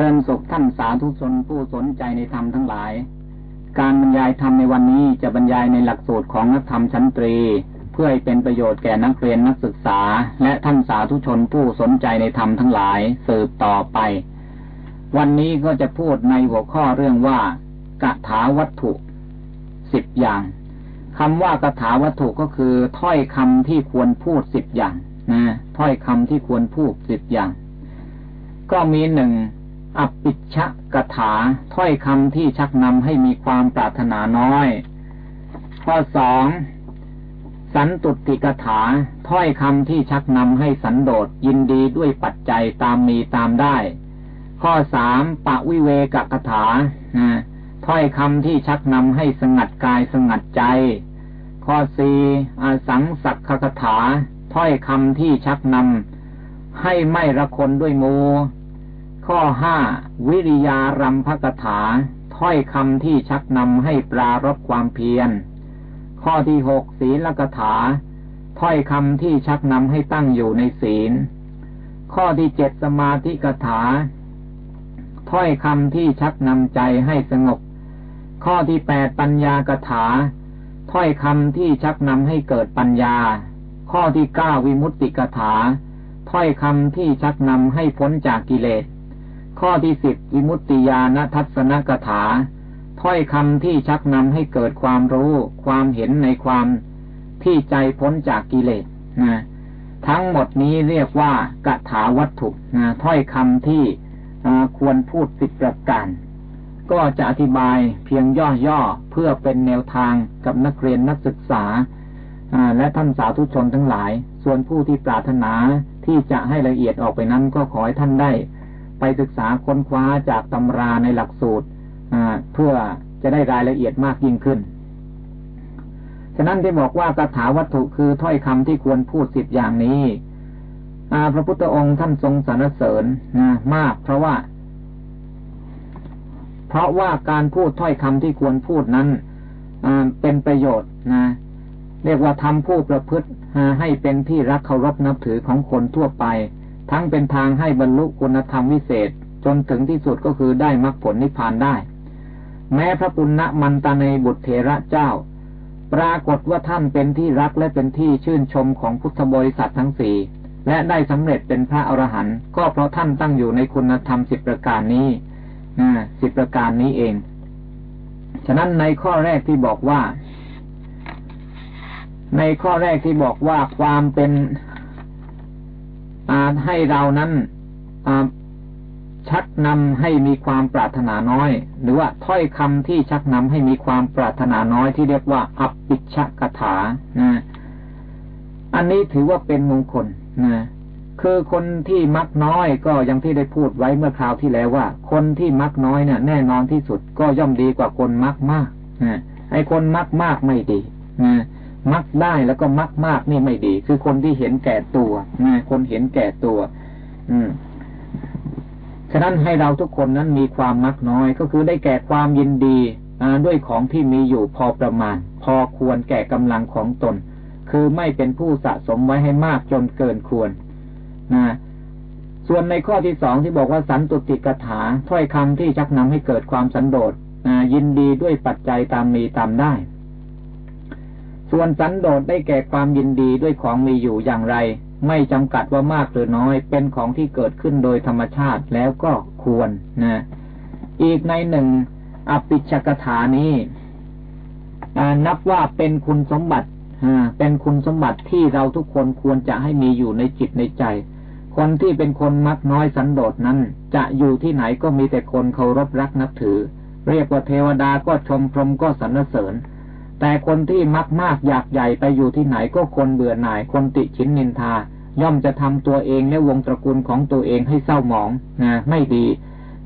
ริญสุขท่านสาธุชนผู้สนใจในธรรมทั้งหลาย การบรรยายธรรมในวันนี้จะบรรยายในหลักสูตรของนักธรรมชั้นตรี เพื่อให้เป็นประโยชน์แก่นักเรียนนักศึกษา และท่านสาธุชนผู้สนใจในธรรมทั้งหลายสืบต่อไป วันนี้ก็จะพูดในหัวข้อเรื่องว่ากถาวัตถุสิบอย่างคำว่ากถาวัตถุก็คือ ถ้อยคำที่ควรพูดสิบอย่างนะถ้อยคำที่ควรพูดสิบอย่าง ก็มีหนึ่ง อปิชกถา ถ้อยคำที่ชักนำให้มีความปรารถนาน้อย ข้อสองสันตุติกถา ถ้อยคำที่ชักนำให้สันโดษยินดีด้วยปัจจัยตามมีตามได้ ข้อสามปะวิเวกกถาถ้อยคำที่ชักนำให้สงัดกายสงัดใจ ข้อสี่อสังสักคถา ถ้อยคำที่ชักนำให้ไม่ระคนด้วยมู ข้อห้าวิริยารัมภกถา ถ้อยคำที่ชักนำให้ปรารบความเพียร ข้อที่หกศีลกถา ถ้อยคำที่ชักนำให้ตั้งอยู่ในศีล ข้อที่เจ็ดสมาธิกถา ถ้อยคำที่ชักนำใจให้สงบ ข้อที่แปดปัญญากถา ถ้อยคำที่ชักนำให้เกิดปัญญา ข้อที่เก้าวิมุตติกถา ถ้อยคำที่ชักนำให้พ้นจากกิเลส ข้อที่สิบวิมุตติญาณทัศนกถา ถ้อยคำที่ชักนำให้เกิดความรู้ ความเห็นในความที่ใจพ้นจากกิเลสนะทั้งหมดนี้เรียกว่ากถาวัตถุนะถ้อยคำที่ควรพูดสิบประการ ก็จะอธิบายเพียงย่อๆ เพื่อเป็นแนวทางกับนักเรียนนักศึกษา และท่านสาธุชนทั้งหลาย ส่วนผู้ที่ปรารถนาที่จะให้ละเอียดออกไปนั้นก็ขอให้ท่านได้ ไปศึกษาค้นคว้าจากตำราในหลักสูตรเพื่อจะได้รายละเอียดมากยิ่งขึ้น ฉะนั้นที่บอกว่าคาถาวัตถุคือถ้อยคำที่ควรพูดสิบอย่างนี้พระพุทธองค์ท่านทรงสรรเสริญนะมาก เพราะว่า เพราะว่าการพูดถ้อยคำที่ควรพูดนั้นเป็นประโยชน์นะเรียกว่าทำผู้ประพฤติให้เป็นที่รักเคารพนับถือของคนทั่วไป ทั้งเป็นทางให้บรรลุคุณธรรมวิเศษ จนถึงที่สุดก็คือได้มรรคผลนิพพานได้ แม้พระปุณณมันตาในบุตรเถระเจ้า ปรากฏว่าท่านเป็นที่รักและเป็นที่ชื่นชมของพุทธบริษัททั้งสี่และได้สำเร็จเป็นพระอรหันต์ก็เพราะท่านตั้งอยู่ในคุณธรรมสิบประการนี้นะสิบประการนี้เอง ฉะนั้นในข้อแรกที่บอกว่า ในข้อแรกที่บอกว่าความเป็น ให้เรานั้นชักนำให้มีความปรารถนาน้อย หรือว่าถ้อยคำที่ชักนำให้มีความปรารถนาน้อยที่เรียกว่า อัปปิชกถานะอันนี้ถือว่าเป็นมงคลนะคือคนที่มักน้อยก็ยังที่ได้พูดไว้เมื่อคราวที่แล้วว่า คนที่มักน้อยเนี่ยแน่นอนที่สุดก็ย่อมดีกว่าคนมักมากนะไอ้คนมักมากไม่ดีนะ มักได้แล้วก็มักมากนี่ไม่ดี คือคนที่เห็นแก่ตัวนะคนเห็นแก่ตัว อืมฉะนั้นให้เราทุกคนนั้นมีความมักน้อย ก็คือได้แก่ความยินดีด้วยของที่มีอยู่พอประมาณ พอควรแก่กำลังของตน คือไม่เป็นผู้สะสมไว้ให้มากจนเกินควรนะส่วนในข้อที่สองที่บอกว่าสันตุติกถาถ้อยคำที่ชักนำให้เกิดความสันโดษยินดีด้วยปัจจัยตามมีตามได้ ส่วนสันโดษได้แก่ความยินดีด้วยของมีอยู่อย่างไร ไม่จำกัดว่ามากหรือน้อย เป็นของที่เกิดขึ้นโดยธรรมชาติแล้วก็ควรนะอีกในหนึ่งอปิชกถานี้นับว่าเป็นคุณสมบัติเป็นคุณสมบัติที่เราทุกคนควรจะให้มีอยู่ในจิตในใจ คนที่เป็นคนมักน้อยสันโดษนั้น จะอยู่ที่ไหนก็มีแต่คนเคารพรักนับถือ เรียกว่าเทวดาก็ชมพรหมก็สรรเสริญ แต่คนที่มักมากอยากใหญ่ไปอยู่ที่ไหนก็คนเบื่อหน่ายคนติชินนินทา ย่อมจะทำตัวเองและวงตระกูลของตัวเองให้เศร้าหมองนะไม่ดี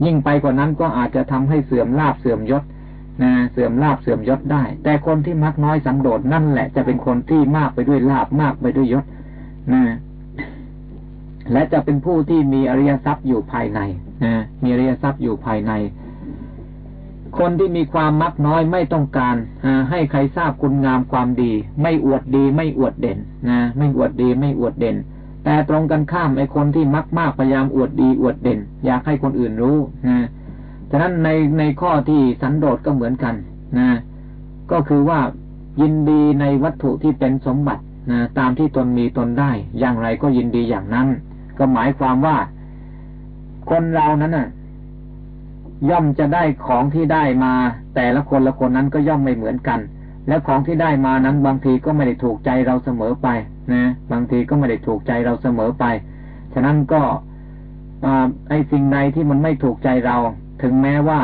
ยิ่งไปกว่านั้นก็อาจจะทำให้เสื่อมลาบเสื่อมยศนะเสื่อมลาบเสื่อมยศได้ แต่คนที่มักน้อยสังโดษนั่นแหละจะเป็นคนที่มากไปด้วยลาบมากไปด้วยยศนะและจะเป็นผู้ที่มีอริยทรัพย์อยู่ภายในนะมีอริยทรัพย์อยู่ภายใน คนที่มีความมักน้อยไม่ต้องการให้ใครทราบคุณงามความดี ไม่อวดดีไม่อวดเด่นนะไม่อวดดีไม่อวดเด่น แต่ตรงกันข้ามไอ้คนที่มักมากพยายามอวดดีอวดเด่น อยากให้คนอื่นรู้นะฉะนั้นในในข้อที่สันโดษก็เหมือนกันนะก็คือว่ายินดีในวัตถุที่เป็นสมบัตินะตามที่ตนมีตนได้ อย่างไรก็ยินดีอย่างนั้น ก็หมายความว่า คนเรานั้นน่ะ ย่อมจะได้ของที่ได้มา แต่ละคนละคนนั้นก็ย่อมไม่เหมือนกัน และของที่ได้มานั้นบางทีก็ไม่ได้ถูกใจเราเสมอไปนะบางทีก็ไม่ได้ถูกใจเราเสมอไป ฉะนั้นก็ไอ้สิ่งใดที่มันไม่ถูกใจเรา ถึงแม้ว่า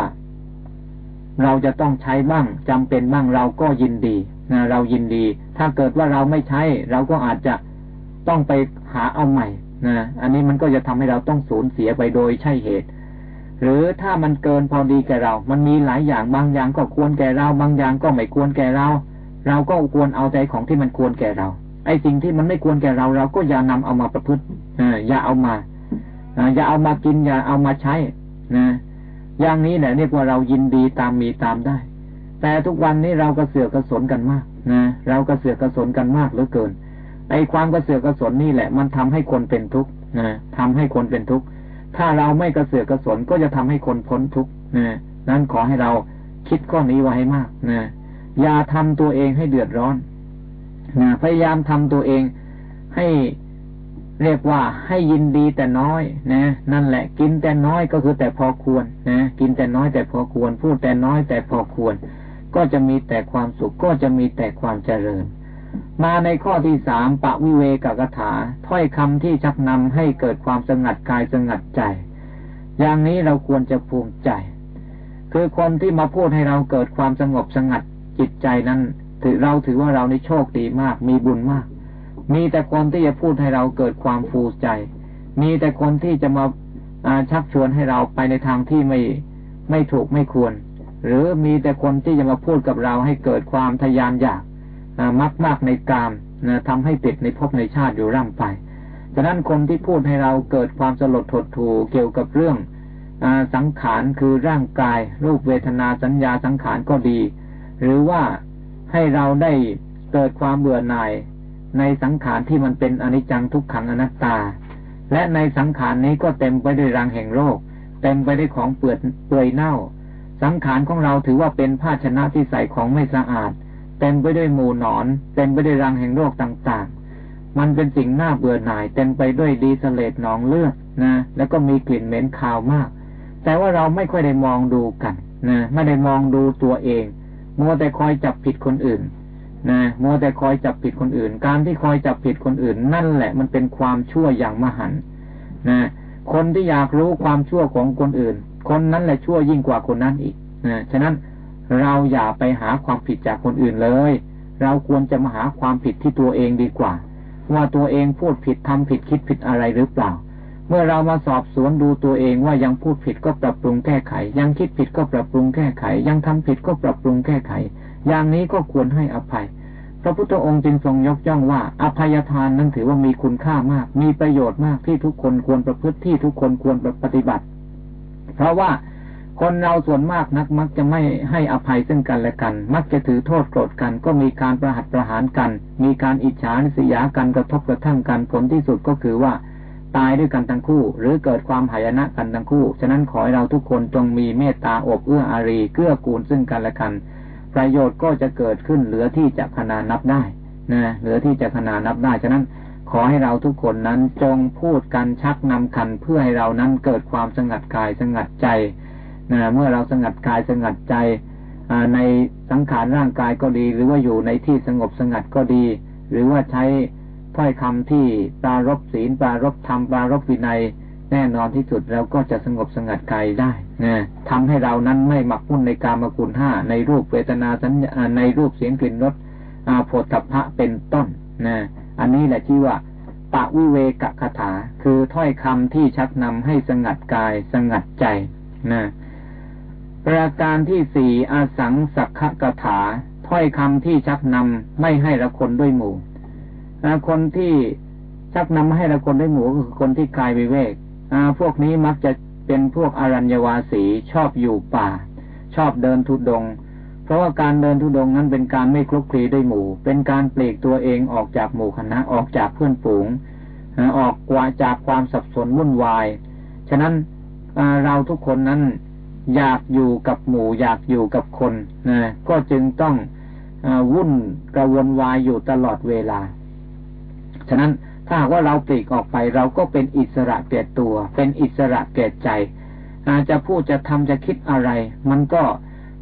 เราจะต้องใช้บ้างจำเป็นบ้างเราก็ยินดีนะเรายินดี ถ้าเกิดว่าเราไม่ใช้ เราก็อาจจะต้องไปหาเอาใหม่นะอันนี้มันก็จะทำให้เราต้องสูญเสียไปโดยใช่เหตุ หรือถ้ามันเกินพอดีแก่เรา มันมีหลายอย่างบางอย่างก็ควรแก่เรา บางอย่างก็ไม่ควรแก่เรา เราก็ควรเอาใจของที่มันควรแก่เรา ไอ้สิ่งที่มันไม่ควรแก่เรา เราก็อย่านำเอามาประพฤติอย่าเอามาอย่าเอามากินอย่าเอามาใช้นะอย่างนี้แหละเรียกว่าเรายินดีตามมีตามได้ แต่ทุกวันนี้เรากระเสือกกระสนกันมากนะเรากระเสือกกระสนกันมากเหลือเกินไอ้ความกระเสือกกระสนนี่แหละ มันทำให้คนเป็นทุกข์นะทำให้คนเป็นทุกข์ ถ้าเราไม่กระเสือกกระสนก็จะทำให้คนพ้นทุกข์นะนั้นขอให้เราคิดข้อนี้ไว้ให้มากนะอย่าทำตัวเองให้เดือดร้อนนะพยายามทำตัวเองให้เรียกว่าให้ยินดีแต่น้อยนะนั่นแหละ กินแต่น้อยก็คือแต่พอควรนะกินแต่น้อยแต่พอควร พูดแต่น้อยแต่พอควร ก็จะมีแต่ความสุขก็จะมีแต่ความเจริญ มาในข้อที่สามปะวิเวกกถา ถ้อยคำที่ชักนำให้เกิดความสงัดกายสงัดใจ อย่างนี้เราควรจะภูมิใจ คือคนที่มาพูดให้เราเกิดความสงบสงัดจิตใจนั้น ถือเราถือว่าเราในโชคดีมาก มีบุญมาก มีแต่คนที่จะพูดให้เราเกิดความฟูใจ มีแต่คนที่จะมาชักชวนให้เราไปในทางที่ไม่ไม่ถูกไม่ควร หรือมีแต่คนที่จะมาพูดกับเราให้เกิดความทยานอยาก มักมากในกามนะทำให้ติดในภพในชาติอยู่ร่ำไป ฉะนั้นคนที่พูดให้เราเกิดความสลดถดถูเกี่ยวกับเรื่องอสังขารคือร่างกาย รูปเวทนาสัญญาสังขารก็ดี หรือว่าให้เราได้เกิดความเบื่อหน่ายในสังขารที่มันเป็นอนิจจังทุกขังอนัตตา และในสังขารนี้ก็เต็มไปด้วยรังแห่งโรค เต็มไปด้วยของเปื่อยเปื่อยเน่า สังขารของเราถือว่าเป็นภาชนะที่ใส่ของไม่สะอาด เต็มไปด้วยหมู่หนอน เต็มไปด้วยรังแห่งโรคต่างๆ มันเป็นสิ่งน่าเบื่อหน่าย เต็มไปด้วยดีสเลดหนองเลือดนะ แล้วก็มีกลิ่นเหม็นคาวมาก แต่ว่าเราไม่ค่อยได้มองดูกันนะไม่ได้มองดูตัวเอง มัวแต่คอยจับผิดคนอื่นนะมัวแต่คอยจับผิดคนอื่น การที่คอยจับผิดคนอื่น นั่นแหละมันเป็นความชั่วอย่างมหันนะคนที่อยากรู้ความชั่วของคนอื่น คนนั้นแหละชั่วยิ่งกว่าคนนั้นอีกนะฉะนั้น เราอย่าไปหาความผิดจากคนอื่นเลย เราควรจะมาหาความผิดที่ตัวเองดีกว่า ว่าตัวเองพูดผิดทำผิดคิดผิดอะไรหรือเปล่า เมื่อเรามาสอบสวนดูตัวเองว่ายังพูดผิดก็ปรับปรุงแก้ไข ยังคิดผิดก็ปรับปรุงแก้ไข ยังทำผิดก็ปรับปรุงแก้ไข อย่างนี้ก็ควรให้อภัย พระพุทธองค์จึงทรงยกย่องว่า อภัยทานนั้นถือว่ามีคุณค่ามาก มีประโยชน์มากที่ทุกคนควรประพฤติที่ทุกคนควรปฏิบัติ เพราะว่า คนเราส่วนมากนักมักจะไม่ให้อภัยซึ่งกันและกัน มักจะถือโทษโกรธกัน ก็มีการประหัตประหารกัน มีการอิจฉาริษยากันกระทบกระทั่งกันผลที่สุดก็คือว่า ตายด้วยกันทั้งคู่ หรือเกิดความหายนะกันทั้งคู่ ฉะนั้นขอให้เราทุกคนจงมีเมตตาอบเอื้ออารีเกื้อกูลซึ่งกันและกัน ประโยชน์ก็จะเกิดขึ้นเหลือที่จะขนานับได้นะเหลือที่จะขนานับได้ฉะนั้นขอให้เราทุกคนนั้นจงพูดกันชักนำคันเพื่อให้เรานั้นเกิดความสงัดกายสงัดใจ เมื่อเราสงัดกายสงัดใจในสังขารร่างกายก็ดี หรือว่าอยู่ในที่สงบสงัดก็ดี หรือว่าใช้ถ้อยคำที่ปรารบศีลปรารบธรรมปรารบวินัย แน่นอนที่สุดเราก็จะสงบสงัดกายได้นะทำให้เรานั้นไม่หมักมุ่นในการมกุลห้าในรูปเวทนาสัญญาในรูปเสียงกลิ่นรสโผฏฐัพพะเป็นต้นนะอันนี้แหละที่ว่าปะวิเวกคาถา คือถ้อยคำที่ชักนำให้สงัดกายสงัดใจนะ ประการที่สี่อาสังสักขะกถา ถ้อยคำที่ชักนำไม่ให้ละคนด้วยหมู่คนที่ชักนำให้ละคนด้วยหมู่ก็คือคนที่กายวิเวกพวกนี้มักจะเป็นพวกอรัญญวาสีชอบอยู่ป่า ชอบเดินทุดง เพราะว่าการเดินทุดงนั้นเป็นการไม่คลุกคลีด้วยหมู่ เป็นการเปลีกตัวเองออกจากหมู่คณะออกจากเพื่อนฝูงออกกว่าจากความสับสนวุ่นวาย ฉะนั้นเราทุกคนนั้น อยากอยู่กับหมู่อยากอยู่กับคนนะก็จึงต้องอวุ่นกระวนวายอยู่ตลอดเวลา ฉะนั้นถ้าว่าเราปลีกออกไปเราก็เป็นอิสระเก่ยนตัว เป็นอิสระเก่ใจอาจจะพูดจะทำจะคิดอะไร มันก็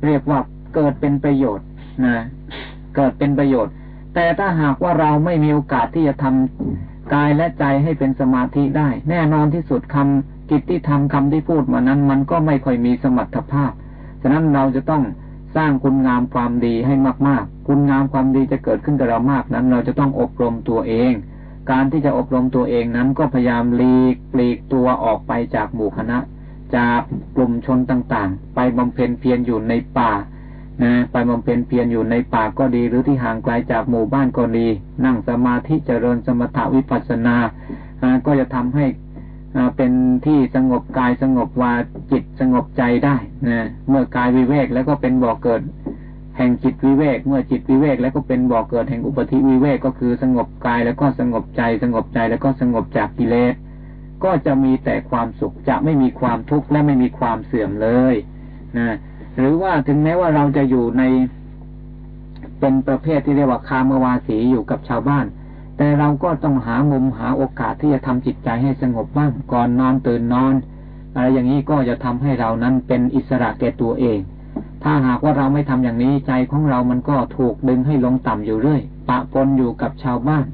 เรียกว่าเกิดเป็นประโยชน์นะเกิดเป็นประโยชน์ แต่ถ้าหากว่าเราไม่มีโอกาสที่จะทำกายและใจให้เป็นสมาธิได้ แน่นอนที่สุดคำ กิจที่ทำคำที่พูดมานั้น มันก็ไม่ค่อยมีสมรรถภาพ ฉะนั้นเราจะต้องสร้างคุณงามความดีให้มากๆ คุณงามความดีจะเกิดขึ้นกับเรามากนั้น เราจะต้องอบรมตัวเอง การที่จะอบรมตัวเองนั้นก็พยายามหลีกปลีกตัวออกไปจากหมู่คณะ จากกลุ่มชนต่างๆ ไปบำเพ็ญเพียรอยู่ในป่านะไปบำเพ็ญเพียรอยู่ในป่าก็ดี หรือที่ห่างไกลจากหมู่บ้านก็ดี นั่งสมาธิเจริญสมถาวิปัสสนา ก็จะทำให้ เป็นที่สงบกายสงบวาจิตสงบใจได้นะเมื่อกายวิเวกแล้วก็เป็นบ่อเกิด แห่งจิตวิเวก เมื่อจิตวิเวกแล้วก็เป็นบ่อเกิดแห่งอุปธิวิเวกก็คือสงบกายแล้วก็สงบใจ สงบใจแล้วก็สงบจากกิเลสก็จะมีแต่ความสุขจะไม่มีความทุกข์และไม่มีความเสื่อมเลยนะหรือว่าถึงแม้ว่าเราจะอยู่ในเป็นประเภทที่เรียกว่าคามวาสีอยู่กับชาวบ้าน แต่เราก็ต้องหามุมหาโอกาสที่จะทำจิตใจให้สงบบ้างก่อนนอนตื่นนอน อะไรอย่างนี้ก็จะทำให้เรานั้นเป็นอิสระแก่ตัวเอง ถ้าหากว่าเราไม่ทำอย่างนี้ใจของเรามันก็ถูกดึงให้ลงต่ำอยู่เรื่อย ปะปนอยู่กับชาวบ้าน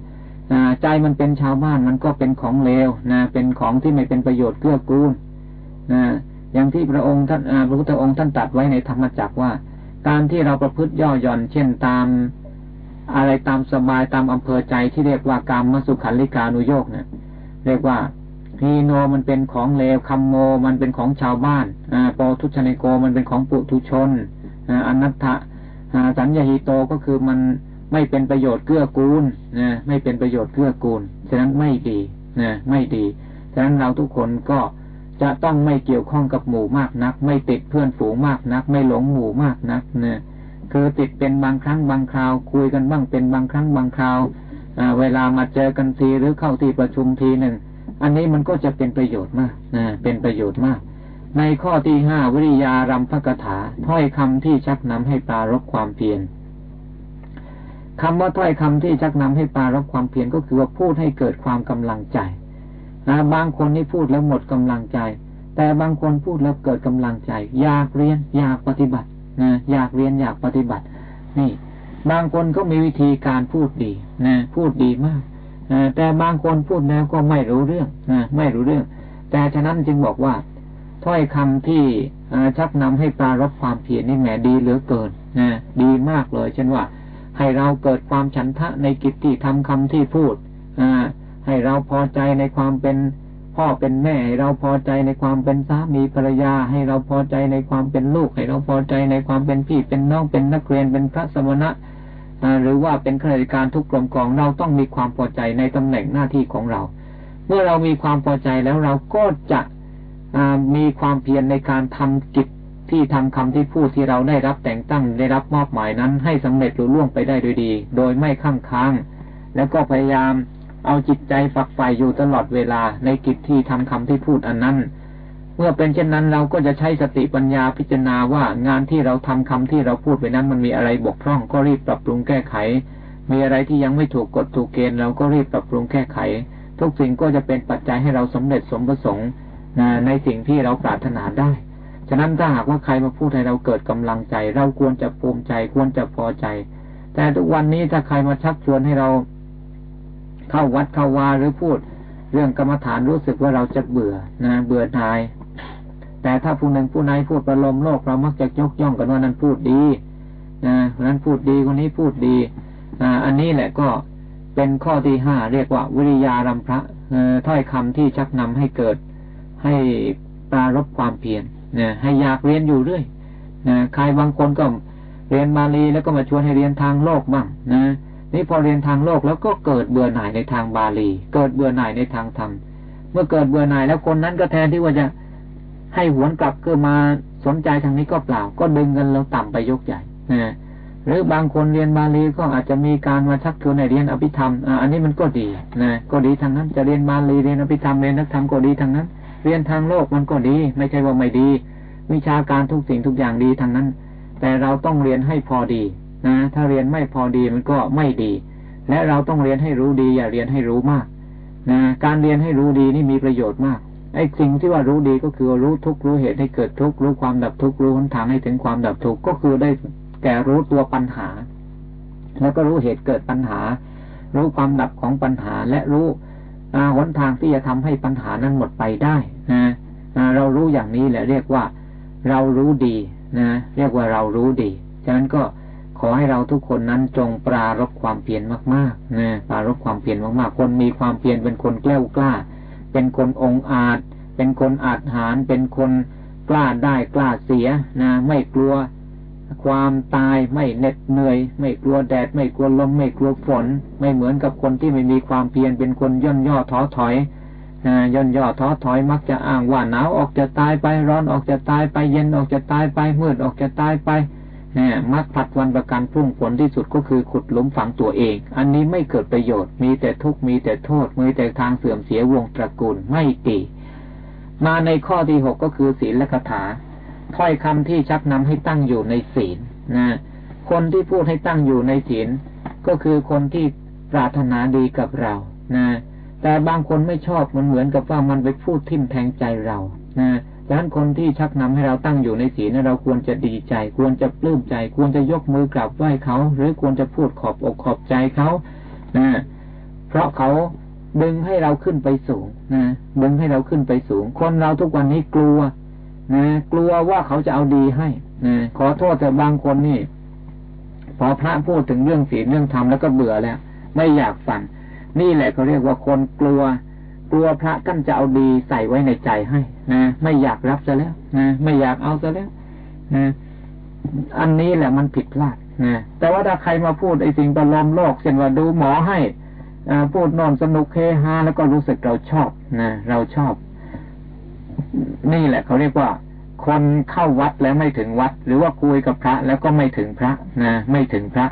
ใจมันเป็นชาวบ้านมันก็เป็นของเลวนะเป็นของที่ไม่เป็นประโยชน์เกื้อกูลนะอย่างที่พระองค์ท่านพระพุทธองค์ท่านตัดไว้ในธรรมจักว่า การที่เราประพฤติย่อหย่อนเช่นตาม อะไรตามสบายตามอำเภอใจที่เรียกว่าการมมสุขันลิกานุโยกเนี่ยเรียกว่าพีโนมันเป็นของเลวคัมโมมันเป็นของชาวบ้านอปอทุชนโกมันเป็นของปุถุชนอนัตถะสัญญาหิโตก็คือมันไม่เป็นประโยชน์เกื้อกูลนะไม่เป็นประโยชน์เกื้อกูลฉะนั้นไม่ดีนะไม่ดีฉะนั้นเราทุกคนก็จะต้องไม่เกี่ยวข้องกับหมู่มากนัก ไม่ติดเพื่อนฝูงมากนัก ไม่หลงหมู่มากนักเนี่ย คือติดเป็นบางครั้งบางคราว คุยกันบ้างเป็นบางครั้งบางคราวเวลามาเจอกันทีหรือเข้าที่ประชุมทีหนึ่งอันนี้มันก็จะเป็นประโยชน์มากนะเป็นประโยชน์มาก ในข้อที่ห้าวิริยารำพกถา ถ้อยคำที่ชักนำให้ปรารบความเพียรคำว่าถ้อยคำที่ชักนำให้ปรารบความเพียรก็คือว่าพูดให้เกิดความกำลังใจนะบางคนนี่พูดแล้วหมดกำลังใจ แต่บางคนพูดแล้วเกิดกำลังใจ อยากเรียนอยากปฏิบัติ นะอยากเรียนอยากปฏิบัติ นี่ บางคนก็มีวิธีการพูดดีนะพูดดีมากแต่บางคนพูดแล้วก็ไม่รู้เรื่องนะไม่รู้เรื่อง แต่ฉะนั้นจึงบอกว่า ถ้อยคำที่ชักนำให้ปรารบความเพียรนี่แหมดีเหลือเกินนะดีมากเลยเช่นว่า ให้เราเกิดความฉันทะในกิจที่ทำคำที่พูดอให้เราพอใจในความเป็น พ่อเป็นแม่ให้เราพอใจในความเป็นสามีภรรยา ให้เราพอใจในความเป็นลูก ให้เราพอใจในความเป็นพี่เป็นน้องเป็นนักเรียนเป็นพระสมณะหรือว่าเป็นข้าราชการทุกกรมกองเราต้องมีความพอใจในตำแหน่งหน้าที่ของเรา เมื่อเรามีความพอใจแล้วเราก็จะมีความเพียรในการทำกิจที่ทำคำที่พูดที่เราได้รับแต่งตั้งได้รับมอบหมายนั้น ให้สำเร็จหรือล่วงไปได้โดยดี โดยไม่ข้างค้าง แล้วก็พยายาม เอาจิตใจฝักใฝ่อยู่ตลอดเวลาในกิจที่ทำคำที่พูดอันนั้น เมื่อเป็นเช่นนั้นเราก็จะใช้สติปัญญาพิจารณาว่างานที่เราทำคำที่เราพูดไปนั้นมันมีอะไรบกพร่องก็รีบปรับปรุงแก้ไข มีอะไรที่ยังไม่ถูกกฎถูกเกณฑ์เราก็รีบปรับปรุงแก้ไข ทุกสิ่งก็จะเป็นปัจจัยให้เราสำเร็จสมประสงค์ในสิ่งที่เราปรารถนาได้ฉะนั้นถ้าหากว่าใครมาพูดให้เราเกิดกำลังใจ เราควรจะภูมิใจควรจะพอใจ แต่ทุกวันนี้ถ้าใครมาชักชวนให้เรา เข้าวัดเข้าวาหรือพูด เรื่องกรรมฐานรู้สึกว่าเราจะเบื่อนะเบื่อหน่าย แต่ถ้าผู้หนึ่งผู้ใดพูดประลมโลกเรามักจะยกย่องกันว่านั้นพูดดีนะนั้นพูดดีคนนี้พูดดีอ่าอันนี้แหละก็เป็นข้อที่ห้าเรียกว่า วิริยารำพระถ้อยคำที่ชักนำให้เกิดให้ปรารบความเพียรนะให้อยากเรียนอยู่เรื่อยนะใครบางคนก็เรียนบาลีแล้วก็มาชวนให้เรียนทางโลกบ้างนะ นี่พอเรียนทางโลกแล้วก็เกิดเบื่อหน่ายในทางบาลี เกิดเบื่อหน่ายในทางธรรม เมื่อเกิดเบื่อหน่ายแล้วคนนั้นก็แทนที่ว่าจะให้หวนกลับก็มาสนใจทางนี้ก็เปล่า ก็ดึงกันเราต่ำไปยกใหญ่นะหรือบางคนเรียนบาลีก็อาจจะมีการมาชักชวนในเรียนอภิธรรมอันนี้มันก็ดีนะก็ดีทางนั้น จะเรียนบาลีเรียนอภิธรรมเรียนนักธรรมก็ดีทางนั้น เรียนทางโลกมันก็ดี ไม่ใช่ว่าไม่ดี วิชาการทุกสิ่งทุกอย่างดีทางนั้น แต่เราต้องเรียนให้พอดี นะถ้าเรียนไม่พอดีมันก็ไม่ดี และเราต้องเรียนให้รู้ดี อย่าเรียนให้รู้มากนะการเรียนให้รู้ดีนี่มีประโยชน์มากไอ้สิ่งที่ว่ารู้ดีก็คือรู้ทุกรู้เหตุให้เกิดทุกรู้ความดับทุกรู้หนทางให้ถึงความดับทุกก็คือได้แก่รู้ตัวปัญหา แล้วก็รู้เหตุเกิดปัญหา รู้ความดับของปัญหาและรู้หนทางที่จะทำให้ปัญหานั้นหมดไปได้นะเรารู้อย่างนี้แหละเรียกว่า เรารู้ดีนะเรียกว่าเรารู้ดี ฉะนั้นก็ ขอให้เราทุกคนนั้นจงปรารบความเพียรมากๆนะปรารบความเพียรมากๆ คนมีความเพียรเป็นคนแกล้วกล้า เป็นคนองอาจ เป็นคนอาจหาร เป็นคนกล้าได้กล้าเสียนะไม่กลัวความตายไม่เหน็ดเหนื่อย ไม่กลัวแดด ไม่กลัวลมไม่กลัวฝน ไม่เหมือนกับคนที่ไม่มีความเพียรเป็นคนย่นย่อท้อถอยย่นย่อท้อถอยมักจะอ้างว่าหนาวออกจะตายไปร้อนออกจะตายไปเย็นออกจะตายไปมืดออกจะตายไป มักผัดวันประกันพรุ่งผลที่สุดก็คือขุดหลุมฝังตัวเอง อันนี้ไม่เกิดประโยชน์ มีแต่ทุกข์มีแต่โทษมีแต่ทางเสื่อมเสียวงตระกูลไม่ดีมาในข้อที่หกก็คือศีลและคาถาถ้อยคำที่ชักนำให้ตั้งอยู่ในศีลนะคนที่พูดให้ตั้งอยู่ในศีลก็คือคนที่ปรารถนาดีกับเรานะแต่บางคนไม่ชอบมันเหมือนกับว่ามันไปพูดทิ่มแทงใจเรานะ ดังนั้นคนที่ชักนำให้เราตั้งอยู่ในศีลเราควรจะดีใจ ควรจะปลื้มใจ ควรจะยกมือกราบไหว้เขา หรือควรจะพูดขอบอกขอบใจเขานะเพราะเขาดึงให้เราขึ้นไปสูงนะดึงให้เราขึ้นไปสูง คนเราทุกวันนี้กลัวนะกลัวว่าเขาจะเอาดีให้นะขอโทษแต่บางคนนี่ พอพระพูดถึงเรื่องศีลเรื่องธรรมแล้วก็เบื่อแล้ว ไม่อยากฟังนี่แหละเขาเรียกว่าคนกลัว กลัวพระท่านจะเอาดีใส่ไว้ในใจให้นะไม่อยากรับซะแล้วนะไม่อยากเอาซะแล้วนะอันนี้แหละมันผิดพลาดนะแต่ว่าถ้าใครมาพูดไอ้สิ่งประลมโลกเช่นว่าดูหมอให้อพูดนอนสนุกเฮฮาแล้วก็รู้สึกเราชอบนะเราชอบ นี่แหละเขาเรียกว่า คนเข้าวัดแล้วไม่ถึงวัด หรือว่าคุยกับพระแล้วก็ไม่ถึงพระนะไม่ถึงพระ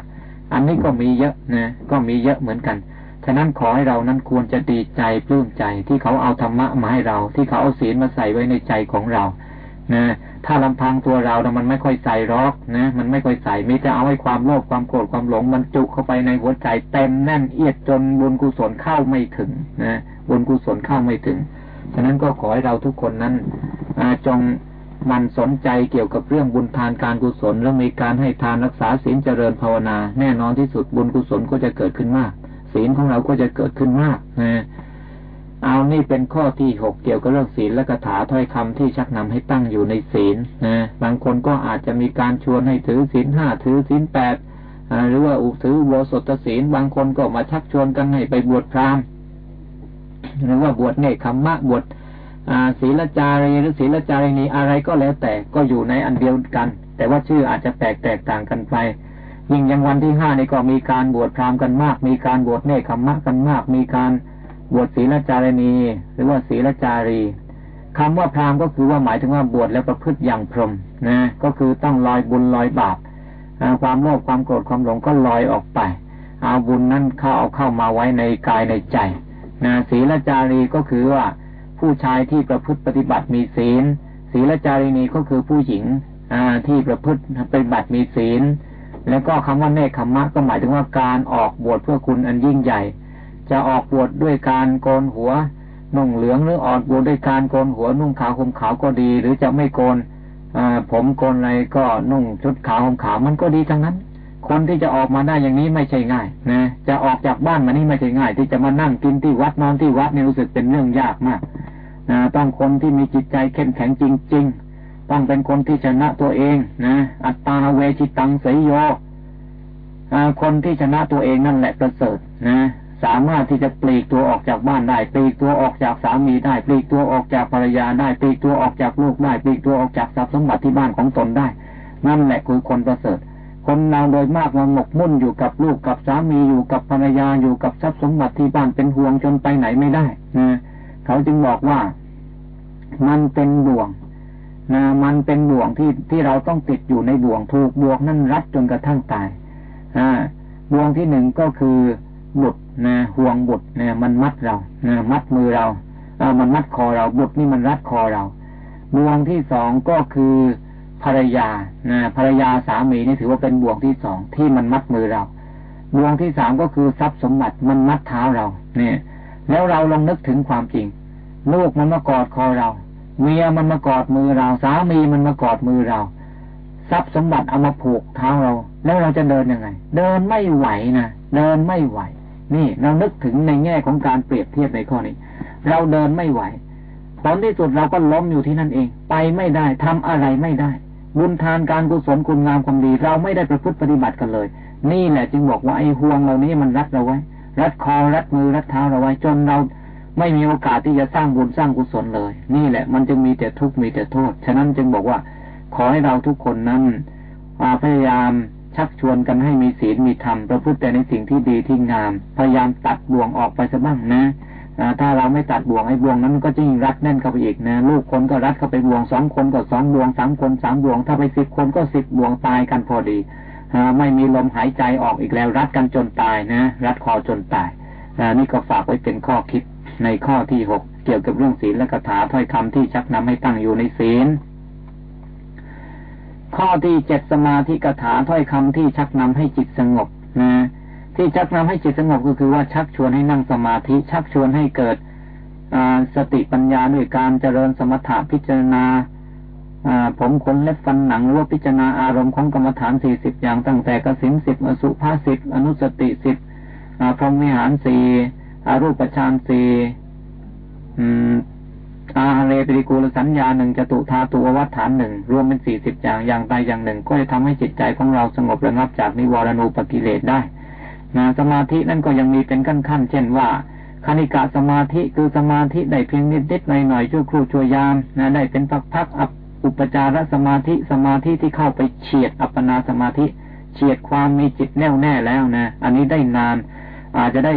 อันนี้ก็มีเยอะนะก็มีเยอะเหมือนกัน ฉะนั้นขอให้เรานั้นควรจะดีใจปลื้มใจที่เขาเอาธรรมะมาให้เรา ที่เขาเอาศีลมาใส่ไว้ในใจของเรานะถ้าลำพังตัวเรานะมันไม่ค่อยใส่รอกนะมันไม่ค่อยใส่มีแต่เอาให้ความโลภความโกรธความหลง มันจุเข้าไปในหัวใจเต็มแน่นเอียดจนบุญกุศลเข้าไม่ถึงนะบุญกุศลเข้าไม่ถึงฉะนั้นก็ขอให้เราทุกคนนั้นจงมันสนใจเกี่ยวกับเรื่องบุญทานการกุศลแล้วมีการให้ทานรักษาศีลเจริญภาวนา แน่นอนที่สุดบุญกุศลก็จะเกิดขึ้นมาก ศีลของเราก็จะเกิดขึ้นมากนะเอานี่เป็นข้อที่หกเกี่ยวกับเรื่องศีลและคาถาถ้อยคำที่ชักนำให้ตั้งอยู่ในศีลนะบางคนก็อาจจะมีการชวนให้ถือศีลห้าถือศีลแปดหรือว่าอุถือโวสถศีล บางคนก็มาชักชวนกันให้ไปบวชพราหมณ์หรือว่าบวชเนคขมมะบวชศีลจารีหรือศีลจารีนีอะไรก็แล้วแต่ก็อยู่ในอันเดียวกัน แต่ว่าชื่ออาจจะแตกแตกต่างกันไป ยิ่งยังวันที่ห้านี่ก็มีการบวชพราหมณ์กันมาก มีการบวชเนคขมมะกันมาก มีการบวชศีลจารีนีหรือว่าศีลจารีคำว่าพราหมณ์ก็คือว่าหมายถึงว่าบวชแล้วประพฤติอย่างพรหมนะ ก็คือต้องลอยบุญลอยบาปความโลภความโกรธความหลงก็ลอยออกไป เอาบุญนั้นเข้าเอาเข้ามาไว้ในกายในใจนะศีลจารีก็คือว่าผู้ชายที่ประพฤติปฏิบัติมีศีล ศีลจารีนีก็คือผู้หญิงที่ประพฤติปฏิบัติมีศีล แล้วก็คำว่าเนคขมะก็หมายถึงว่าการออกบวชเพื่อคุณอันยิ่งใหญ่ จะออกบวชดด้วยการโกนหัวนุ่งเหลืองหรือออกบวชด้วยการโกนหัวนุ่งขาวห่มขาวก็ดี หรือจะไม่โกนผมโกนอะไรก็นุ่งชุดขาวห่มขาวมันก็ดีทั้งนั้น คนที่จะออกมาได้อย่างนี้ไม่ใช่ง่ายนะจะออกจากบ้านมานี่ไม่ใช่ง่าย ที่จะมานั่งกินที่วัดนอนที่วัดนี่รู้สึกเป็นเรื่องยากมากนะต้องคนที่มีจิตใจเข้มแข็งจริง ๆ ต้องเป็นคนที่ชนะตัวเองนะอัตตาเวชิตังเสยโยคนที่ชนะตัวเองนั่นแหละประเสริฐนะ สามารถที่จะปลีกตัวออกจากบ้านได้ปลีกตัวออกจากสามีได้ปลีกตัวออกจากภรรยาได้ปลีกตัวออกจากลูกได้ปลีกตัวออกจากทรัพย์สมบัติที่บ้านของตนได้ นั่นแหละคือคนประเสริฐ คนเราโดยมากมันหมกมุ่นอยู่กับลูกกับสามีอยู่กับภรรยาอยู่กับทรัพย์สมบัติที่บ้านเป็นห่วงจนไปไหนไม่ได้นะเขาจึงบอกว่า มันเป็นบ่วง นะมันเป็นบ่วงที่ที่เราต้องติดอยู่ในบ่วงถูกบ่วงนั่นรัดจนกระทั่งตายอ่าบ่วงที่หนึ่งก็คือบุตรนะห่วงบุตรนะมันมัดเรานะมัดมือเราเอามันมัดคอเราบุตรนี่มันรัดคอเราบ่วงที่สองก็คือภรรยานะภรรยาสามีนี่ถือว่าเป็นบ่วงที่สองที่มันมัดมือเราบ่วงที่สามก็คือทรัพย์สมบัติมันมัดเท้าเรา เนี่ย แล้วเราลองนึกถึงความจริงลูกมันมากอดคอเรา เมียมันมากอดมือเรา สามีมันมากอดมือเรา ทรัพย์สมบัติเอามาผูกเท้าเรา แล้วเราจะเดินยังไง เดินไม่ไหวนะเดินไม่ไหว นี่เรานึกถึงในแง่ของการเปรียบเทียบในข้อนี้ เราเดินไม่ไหวผลที่สุดเราก็ล้มอยู่ที่นั่นเอง ไปไม่ได้ทำอะไรไม่ได้ บุญทานการกุศลคุณงามความดีเราไม่ได้ประพฤติปฏิบัติกันเลย นี่แหละจึงบอกว่าไอ้ห่วงเหล่านี้มันรัดเราไว้ รัดคอรัดมือรัดเท้าเราไว้จนเรา ไม่มีโอกาสที่จะสร้างบุญสร้างกุศลเลย นี่แหละ มันจึงมีแต่ทุกข์มีแต่โทษ ฉะนั้นจึงบอกว่า ขอให้เราทุกคนนั้นพยายามชักชวนกันให้มีศีลมีธรรมประพฤติแต่ในสิ่งที่ดีที่งาม พยายามตัดบ่วงออกไปซะบ้างนะถ้าเราไม่ตัดบ่วงไอ้บ่วงนั้นก็จะยิ่งรัดแน่นเข้าไปอีกนะลูกคนก็รัดเข้าไปบ่วงสองคนก็สองบ่วงสามคนสามบ่วง ถ้าไปสิบคนก็สิบบ่วงตายกันพอดีไม่มีลมหายใจออกอีกแล้ว รัดกันจนตายนะ รัดคอจนตายนี่ก็ฝากไว้เป็นข้อคิด ในข้อที่หกเกี่ยวกับเรื่องศีลและคาถาถ้อยคำที่ชักนำให้ตั้งอยู่ในศีล ข้อที่เจ็ดสมาธิกถาถ้อยคำที่ชักนำให้จิตสงบนะที่ชักนำให้จิตสงบก็คือว่าชักชวนให้นั่งสมาธิ ชักชวนให้เกิดสติปัญญาด้วยการเจริญสมถะพิจารณาผมขนเล็บฟันหนังรู้พิจารณาอารมณ์ของกรรมฐานสี่สิบอย่างตั้งแต่กสินสิบอสุภาสิบอนุสติสิบพรหมวิหารสี่ อารูปฌานสี่อาเรปริกูลสัญญาหนึ่งจตุธาตุวัฏฐานหนึ่งรวมเป็นสี่สิบอย่างอย่างใดอย่างหนึ่ง ก็จะทำให้จิตใจของเราสงบระงับจากนิวรณูปกิเลสได้นะสมาธินั่นก็ยังมีเป็นขั้นขั้นเช่นว่าคณิกะสมาธิคือสมาธิได้เพียงนิดนิดหน่อยหน่อยชั่วครู่ชั่วยามนะได้เป็นพักพักอัอุปจารสมาธิสมาธิที่เข้าไปเฉียดอัปปนาสมาธิเฉียดความมีจิตแน่วแน่แล้วนะ อันนี้ได้นาน อาจจะได้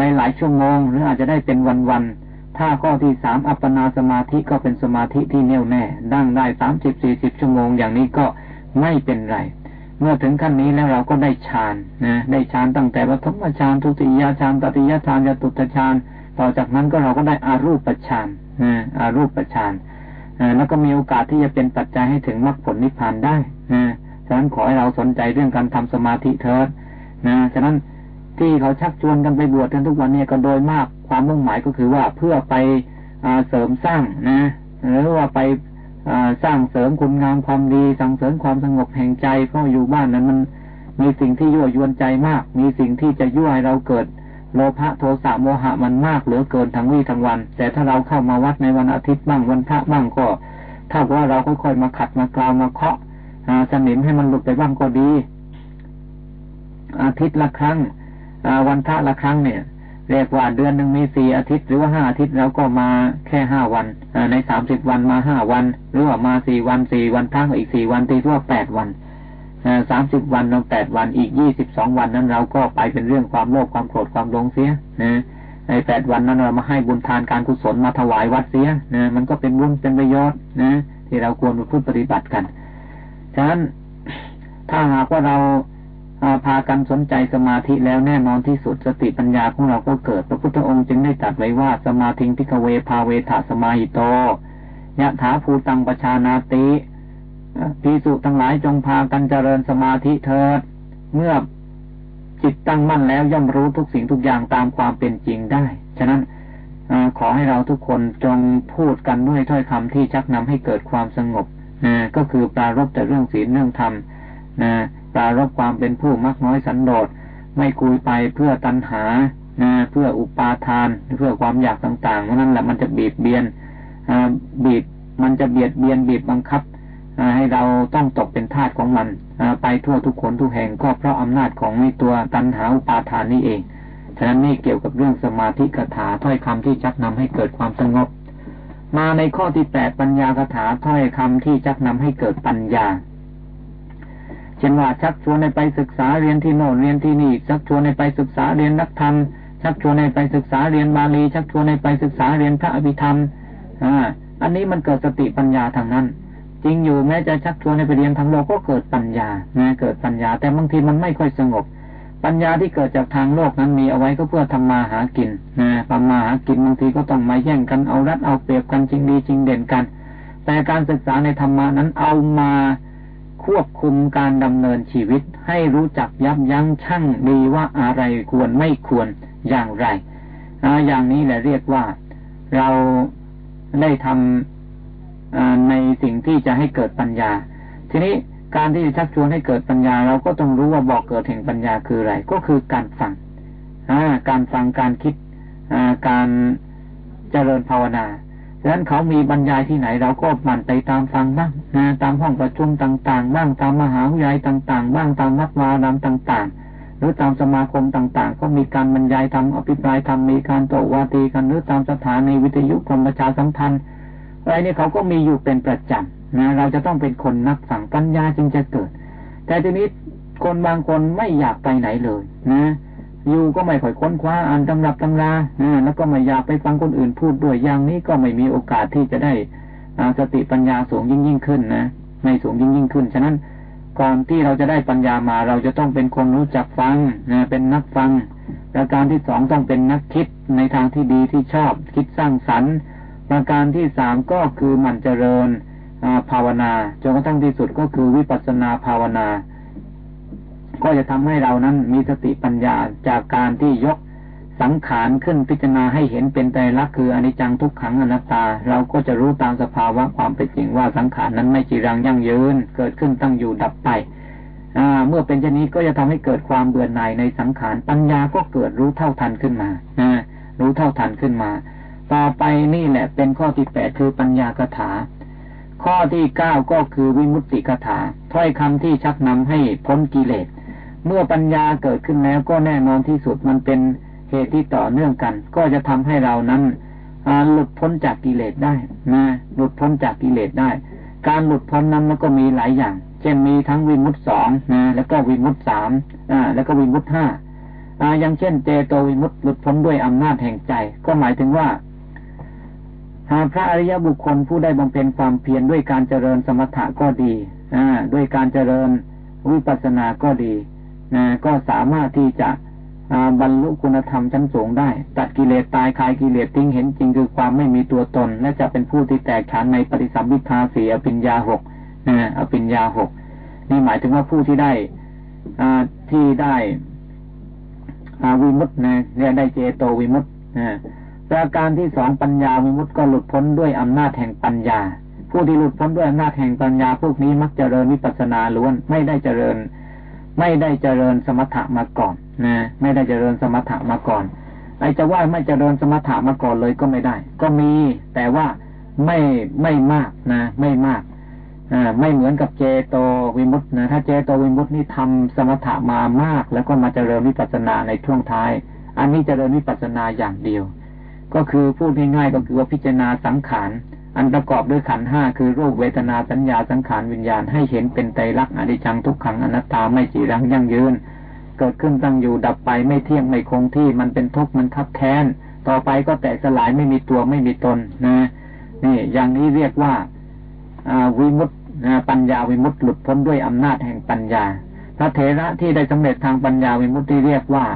ในหลายชั่วโมง หรืออาจจะได้เป็นวันวันถ้าข้อที่สามอัปปนาสมาธิก็เป็นสมาธิที่แน่วแน่ดั้งได้สามสิบสี่สิบชั่วโมงอย่างนี้ก็ไม่เป็นไร เมื่อถึงขั้นนี้แล้วเราก็ได้ฌานนะได้ฌานตั้งแต่ปฐมฌานทุติยฌานตติยฌานจตุตฌานต่อจากนั้นก็เราก็ได้อารูปฌานนะอารูปฌานแล้วก็มีโอกาสที่จะเป็นปัจจัยให้ถึงมรรคผลนิพพานได้นะฉะนั้นขอให้เราสนใจเรื่องการทำสมาธิเถิดนะฉะนั้น ที่เขาชักชวนกันไปบวชกันทุกวันนี้ก็โดยมากความมุ่งหมายก็คือว่าเพื่อไปเสริมสร้างนะหรือว่าไปสร้างเสริมคุณงามความดีสั่งเสริมความสงบแห่งใจเพราะอยู่บ้านนั้นมันมีสิ่งที่ยั่วยวนใจมาก มีสิ่งที่จะยั่วให้เราเกิดโลภะโทสะโมหะมันมากเหลือเกินทั้งวี่ทั้งวัน แต่ถ้าเราเข้ามาวัดในวันอาทิตย์บ้างวันพระบ้างก็ถ้าว่าเราค่อยๆมาขัดมากราวมาเคาะสนิมให้มันหลุดไปบ้างก็ดี อาทิตย์ละครั้ง วันพระละครั้งเนี่ยเรียกว่าเดือนหนึ่งมีสี่อาทิตย์หรือว่าห้าอาทิตย์เราก็มาแค่ห้าวันในสามสิบวันมาห้าวัน หรือว่ามาสี่วันสี่วันพักอีกสี่วันตีทั่วแปดวันสามสิบวันเราแปดวันอีกยี่สิบสองวันนั้นเราก็ไปเป็นเรื่องความโลภความโกรธความหลงเสียนะในแปดวันนั้นเรามาให้บุญทานการกุศลมาถวายวัดเสียนะมันก็เป็นบุญเป็นประโยชน์นะที่เราควรพูดปฏิบัติกัน ฉะนั้นถ้าหากว่าเรา พากันสนใจสมาธิแล้วแน่นอนที่สุดสติปัญญาของเราก็เกิด พระพุทธองค์จึงได้ตรัสไว้ว่าสมาธิพิกเวพาเวทาสมาหิโตยะถาภูตังปชานาติพิสุทั้งหลายจงพากันเจริญสมาธิเถิด เมื่อจิตตั้งมั่นแล้วย่อมรู้ทุกสิ่งทุกอย่างตามความเป็นจริงได้ ฉะนั้นอขอให้เราทุกคนจงพูดกันด้วยถ้อยคำที่ชักนำให้เกิดความสงบก็คือปรารบแต่เรื่องศีลเรื่องธรรม ปรารบความเป็นผู้มักน้อยสันโดษ ไม่คุยไปเพื่อตัณหาเพื่ออุปาทาน เพื่อความอยากต่างๆเพราะนั้นแหละมันจะบีบเบียนบีบมันจะเบียดเบียนบีบบังคับให้เราต้องตกเป็นทาสของมันไปทั่วทุกคนทุกแห่งก็เพราะอำนาจของในตัวตัณหาอุปาทานนี้เอง ฉะนั้นนี่เกี่ยวกับเรื่องสมาธิคาถาถ้อยคำที่ชักนำให้เกิดความสงบ มาในข้อที่แปดปัญญาคาถาถ้อยคำที่ชักนำให้เกิดปัญญา เช่นว่าชักชวนให้ไปศึกษาเรียนที่โน่นเรียนที่นี่ ชักชวนให้ไปศึกษาเรียนนักธรรม ชักชวนให้ไปศึกษาเรียนบาลี ชักชวนให้ไปศึกษาเรียนพระอภิธรรมอ่าอันนี้มันเกิดสติปัญญาทางนั้น จริงอยู่แม้จะชักชวนให้ไปเรียนทางโลกก็เกิดปัญญานะเกิดปัญญา แต่บางทีมันไม่ค่อยสงบ ปัญญาที่เกิดจากทางโลกนั้นมีเอาไว้ก็เพื่อทำมาหากินนะทำมาหากินบางทีก็ต้องมาแย่งกันเอารัดเอาเปรียบกันจริงดีจริงเด่นกัน แต่การศึกษาในธรรมานั้นเอามา ควบคุมการดำเนินชีวิต ให้รู้จักยับยั้งชั่งดีว่าอะไรควรไม่ควรอย่างไรอย่างนี้แหละเรียกว่าเราได้ทำในสิ่งที่จะให้เกิดปัญญา ทีนี้การที่จะชักชวนให้เกิดปัญญา เราก็ต้องรู้ว่าบอกเกิดแห่งปัญญาคืออะไร ก็คือการฟังการฟังการคิดการเจริญภาวนา ดังนั้นเขามีบรรยายที่ไหน เราก็มันไปตามฟังบ้างนะตามห้องประชุมต่าง ๆ บ้างตามมหาวิทยาลัยต่าง ๆ บ้างตามวัดวารามต่าง ๆ หรือตามสมาคมต่าง ๆ ก็มีการบรรยายทำอภิปรายทำมีการโตวาตีกันหรือตามสถานีวิทยุกรมประชาสัมพันธ์อะไรนี่เขาก็มีอยู่เป็นประจำนะเราจะต้องเป็นคนนักฝังปัญญาจึงจะเกิด แต่ทีนี้คนบางคนไม่อยากไปไหนเลยนะ อยู่ก็ไม่ค่อยค้นคว้าอ่านตำรับตำราแล้วก็ไม่อยากไปฟังคนอื่นพูดด้วยอย่างนี้ก็ไม่มีโอกาสที่จะได้สติปัญญาสูงยิ่งยิ่งขึ้นนะไม่สูงยิ่งยิ่งขึ้น ฉะนั้นก่อนที่เราจะได้ปัญญามาเราจะต้องเป็นคนรู้จักฟังนะเป็นนักฟังประการที่สองต้องเป็นนักคิดในทางที่ดีที่ชอบ คิดสร้างสรรค์ ประการที่สามก็คือมันเจริญภาวนาจนกระทั่งที่สุดก็คือวิปัสสนาภาวนา ก็จะทำให้เรานั้นมีสติปัญญาจากการที่ยกสังขารขึ้นพิจารณาให้เห็นเป็นไตรลักษณ์คืออนิจจังทุกขังอนัตตา เราก็จะรู้ตามสภาวะความเป็นจริงว่าสังขารนั้นไม่จีรังยั่งยืน เกิดขึ้นตั้งอยู่ดับไปเมื่อเป็นเช่นนี้ก็จะทำให้เกิดความเบื่อหน่ายในสังขารปัญญาก็เกิดรู้เท่าทันขึ้นมารู้เท่าทันขึ้นมา ต่อไปนี่แหละเป็นข้อที่แปดคือปัญญากถา ข้อที่เก้าก็คือวิมุตติกถาถ้อยคำที่ชักนำให้พ้นกิเลส เมื่อปัญญาเกิดขึ้นแล้วก็แน่นอนที่สุดมันเป็นเหตุที่ต่อเนื่องกัน ก็จะทำให้เรานั้นหลุดพ้นจากกิเลสได้นะหลุดพ้นจากกิเลสได้ การหลุดพ้นนั้นมันก็มีหลายอย่าง เช่นมีทั้งวิมุตสองนะแล้วก็วิมุตสามอ่าแล้วก็วิมุตห้าอ่าย่างเช่นเจโตวิมุตหลุดพ้นด้วยอำนาจแห่งใจ ก็หมายถึงว่าหากพระอริยบุคคลผู้ได้บำเพ็ญความเพียรด้วยการเจริญสมถะก็ดีอ่าด้วยการเจริญวิปัสสนาก็ดี ก็สามารถที่จะบรรลุคุณธรรมชั้นสูงได้ ตัดกิเลสตายคลายกิเลสทิ้งเห็นจริงคือความไม่มีตัวตน และจะเป็นผู้ที่แตกฉานในปฏิสัมพิทาสีอภิญญาหกนะอภิญญาหกนี่หมายถึงว่าผู้ที่ได้ที่ได้วิมุตต์นะเนี่ยได้เจโตวิมุตต์นะประการที่สองปัญญาวิมุตต์ก็หลุดพ้นด้วยอำนาจแห่งปัญญา ผู้ที่หลุดพ้นด้วยอำนาจแห่งปัญญาพวกนี้มักเจริญวิปัสสนาล้วนไม่ได้เจริญ ไม่ได้เจริญสมถะมาก่อนนะไม่ได้เจริญสมถะมาก่อนไอจะว่าไม่เจริญสมถะมาก่อนเลยก็ไม่ได้ ก็มีแต่ว่าไม่ไม่มากนะ ไม่มากอ่าไม่เหมือนกับเจโตวิมุตต์นะถ้าเจโตวิมุตต์นี่ทำสมถะมามาก แล้วก็มาเจริญวิปัสสนาในช่วงท้าย อันนี้เจริญวิปัสสนาอย่างเดียว ก็คือพูดง่ายๆก็คือว่าพิจารณาสังขาร อันประกอบด้วยขันห้าคือรูปเวทนาสัญญาสังขารวิญญาณให้เห็นเป็นไตรลักษณ์อนิจจังทุกขังอนัตตาไม่จีรังยั่งยืน เกิดขึ้นตั้งอยู่ดับไปไม่เที่ยงไม่คงที่มันเป็นทุกข์มันคับแค้น ต่อไปก็แตกสลายไม่มีตัวไม่มีตนนะ นี่อย่างนี้เรียกว่าวิมุตต์ปัญญาวิมุตต์หลุดพ้นด้วยอำนาจแห่งปัญญา พระเถระที่ได้สำเร็จทางปัญญาวิมุตติเรียกว่า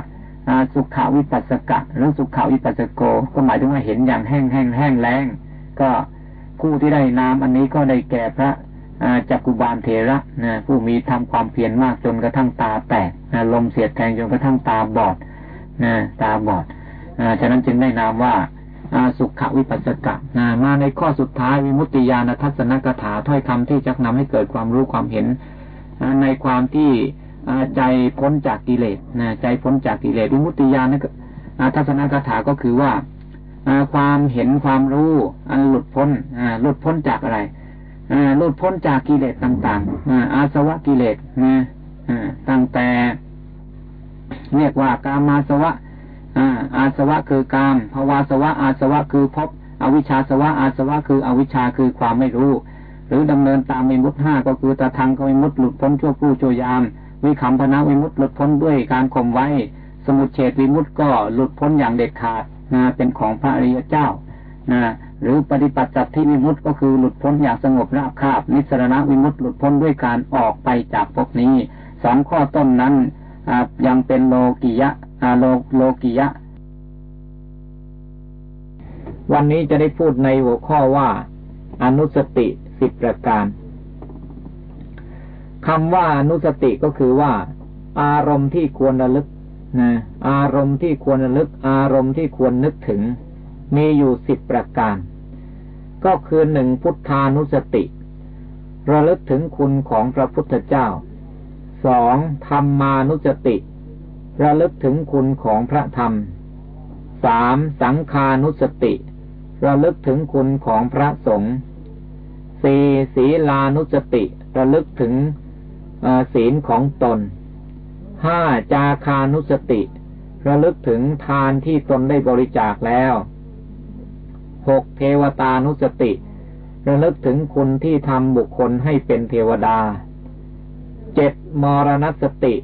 สุขาวิปัสสกะหรือสุขาวิปัสสโก ก็หมายถึงว่าเห็นอย่างแห้งแห้งแห้งแล้งก็ ผู้ที่ได้นามอันนี้ก็ได้แก่พระจักกุบาลเทระนะผู้มีทำความเพียรมากจนกระทั่งตาแตกนะลมเสียดแทงจนกระทั่งตาบอดนะตาบอดฉะนั้นจึงได้นามว่าสุขวิปัสสกะนะมาในข้อสุดท้ายวิมุตติญาณทัศนกถาถ้อยคำที่จะนำให้เกิดความรู้ความเห็นในความที่ใจพ้นจากกิเลสนะใจพ้นจากกิเลสวิมุตติญาณทัศนกถาก็คือว่า ความเห็นความรู้อันหลุดพ้นหลุดพ้นจากอะไรหลุดพ้นจากกิเลสต่างๆอาสวะกิเลสนะตั้งแต่เรียกว่ากามาสวะอาสวะคือกามภาวาสวะ อาสวะคือภพอวิชชาสวะ อาสวะคืออวิชชาคือความไม่รู้ หรือดำเนินตามวิมุตห้าก็คือตะทางก็วิมุตหลุดพ้นชั่วผู้ชั่วยาม วิคัมพนะวิมุตหลุดพ้นด้วยการข่มไว้ สมุทเฉดวิมุตก็หลุดพ้นอย่างเด็ดขาด นะเป็นของพระอริยเจ้านะหรือปฏิปัติสัตที่วิมุตต์ก็คือหลุดพ้นอย่างสงบราบคาบ นิสรณวิมุตต์หลุดพ้นด้วยการออกไปจากภพนี้สองข้อต้นนั้นยังเป็นโลกิยะโลโลกิยะ วันนี้จะได้พูดในหัวข้อว่า อนุสติสิบประการคำว่าอนุสติก็คือว่า อารมณ์ที่ควรระลึก นะอารมณ์ที่ควรระลึก อารมณ์ที่ควรนึกถึง มีอยู่สิบประการ ก็คือหนึ่งพุทธานุสติ ระลึกถึงคุณของพระพุทธเจ้าสองธรรมานุสติ ระลึกถึงคุณของพระธรรมสามสังคานุสติ ระลึกถึงคุณของพระสงฆ์สี่ศีลานุสติ ระลึกถึงศีลของตน ห้าจาคานุสติ ระลึกถึงทานที่ตนได้บริจาคแล้วหกเทวตานุสติ ระลึกถึงคุณที่ทำบุคคลให้เป็นเทวดาเจ็ดมรณสติ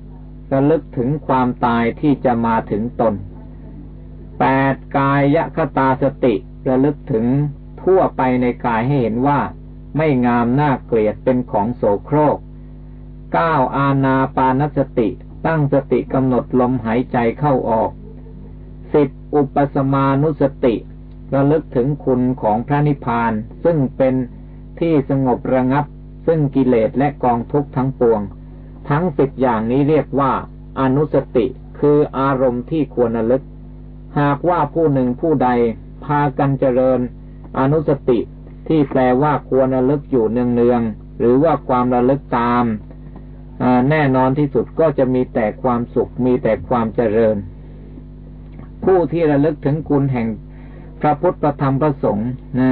ระลึกถึงความตายที่จะมาถึงตนแปดกายคตาสติ ระลึกถึงทั่วไปในกายให้เห็นว่า ไม่งามน่าเกลียดเป็นของโสโครกเก้าอาณาปานสติ ตั้งสติกำหนดลมหายใจเข้าออกสิบอุปสมานุสติระลึกถึงคุณของพระนิพพาน ซึ่งเป็นที่สงบระงับ ซึ่งกิเลสและกองทุกข์ทั้งปวง ทั้งสิบอย่างนี้เรียกว่า อนุสติคืออารมณ์ที่ควรระลึก หากว่าผู้หนึ่งผู้ใดพากันเจริญ อนุสติที่แปลว่าควรระลึกอยู่เนืองๆหรือว่าความระลึกตาม แน่นอนที่สุดก็จะมีแต่ความสุขมีแต่ความเจริญ ผู้ที่ระลึกถึงคุณแห่งพระพุทธธรรมพระสงฆ์นะ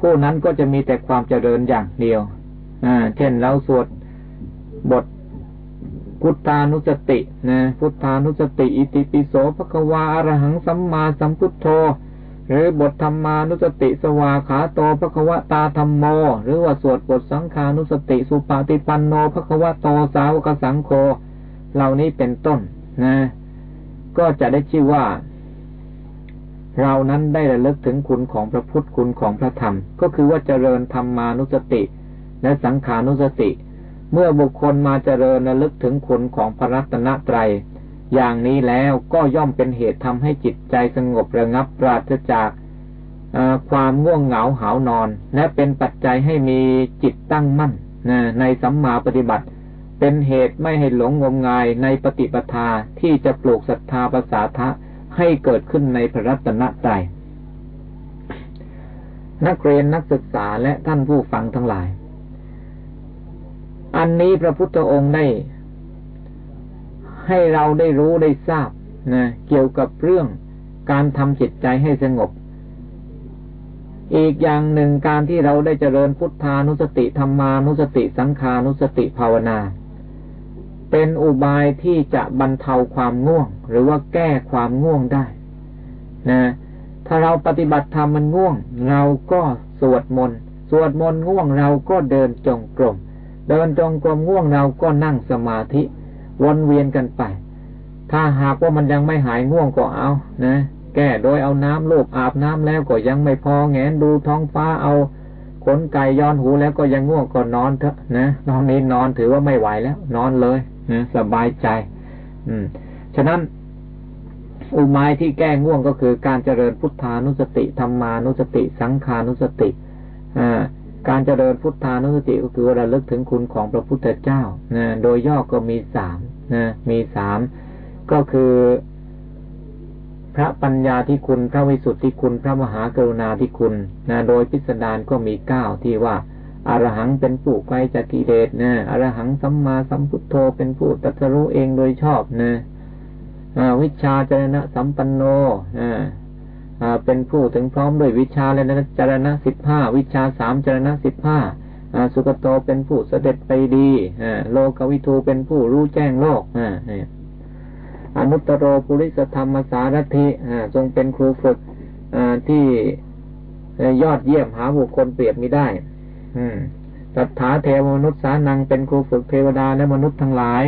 ผู้นั้นก็จะมีแต่ความเจริญอย่างเดียวเช่นเราสวดบทพุทธานุสตินะพุทธานุสติ อิติปิโสภควาอรหังสัมมาสัมพุทโธ หรือบทธรรมานุสติสวาขาโตภควตาธรรมโม หรือว่าสวดบทสังขานุสติสุปาติปันโนภควโตสาวกสังโฆเหล่านี้เป็นต้นนะ ก็จะได้ชื่อว่า เรานั้นได้ระลึกถึงคุณของพระพุทธคุณของพระธรรม ก็คือว่าเจริญธรรมานุสติ และสังขานุสติ เมื่อบุคคลมาเจริญระลึกถึงคุณของพระรัตนตรัย อย่างนี้แล้วก็ย่อมเป็นเหตุทำให้จิตใจสงบระงับปราศจากความง่วงเหงาหานอน และเป็นปัจจัยให้มีจิตตั้งมั่นในสัมมาปฏิบัติ เป็นเหตุไม่ให้หลงงมงายในปฏิปทาที่จะปลูกศรัทธาประสาทะให้เกิดขึ้นในพระรัตนตรัยนักเรียนนักศึกษาและท่านผู้ฟังทั้งหลาย อันนี้พระพุทธองค์ได้ ให้เราได้รู้ได้ทราบนะเกี่ยวกับเรื่องการทำจิตใจให้สงบ อีกอย่างหนึ่งการที่เราได้เจริญพุทธานุสติธรรมานุสติสังขานุสติภาวนา เป็นอุบายที่จะบรรเทาความง่วง หรือว่าแก้ความง่วงได้ นะ ถ้าเราปฏิบัติธรรมมันง่วง เราก็สวดมนต์สวดมนต์ง่วงเราก็เดินจงกรมเดินจงกรมง่วงเราก็นั่งสมาธิ วนเวียนกันไป ถ้าหากว่ามันยังไม่หายง่วงก็เอานะแก้โดยเอาน้ำลูบอาบน้ำแล้วก็ยังไม่พอแงนดูท้องฟ้าเอาขนไก่ย้อนหูแล้วก็ยังง่วงก็นอนเถอะนะนอนนี้นอนถือว่าไม่ไหวแล้ว นอนเลยนะสบายใจ อืม ฉะนั้นอุบายที่แก้ง่วงก็คือการเจริญพุทธานุสติธรรมานุสติ สังขานุสติ อ่า การเจริญพุทธานุสติก็คือระลึกถึงคุณของพระพุทธเจ้านะโดยย่อก็มีสามนะมีสามก็คือพระปัญญาที่คุณพระวิสุทธิคุณ พระมหากรุณาที่คุณนะโดยพิสดารก็มีเก้าที่ว่าอารหังเป็นผู้ไกลจากกิเลสนะอรหังสัมมาสัมพุทโธเป็นผู้ตรัสรู้เองโดยชอบนะวิชาจรณะสัมปันโน เป็นผู้ถึงพร้อมด้วยวิชาและนจรณะสิบห้าวิชาสามจารณะสิบห้าสุกโตเป็นผู้เสด็จไปดีโลกวิทูเป็นผู้รู้แจ้งโลกอนุตตรโรปุริสธรรมสารถิทรงเป็นครูฝึกที่ยอดเยี่ยมหาบุคคลเปรียบไม่ได้ตัทธาเทวมนุษย์สานังเป็นครูฝึกเทวดาและมนุษย์ทั้งหลาย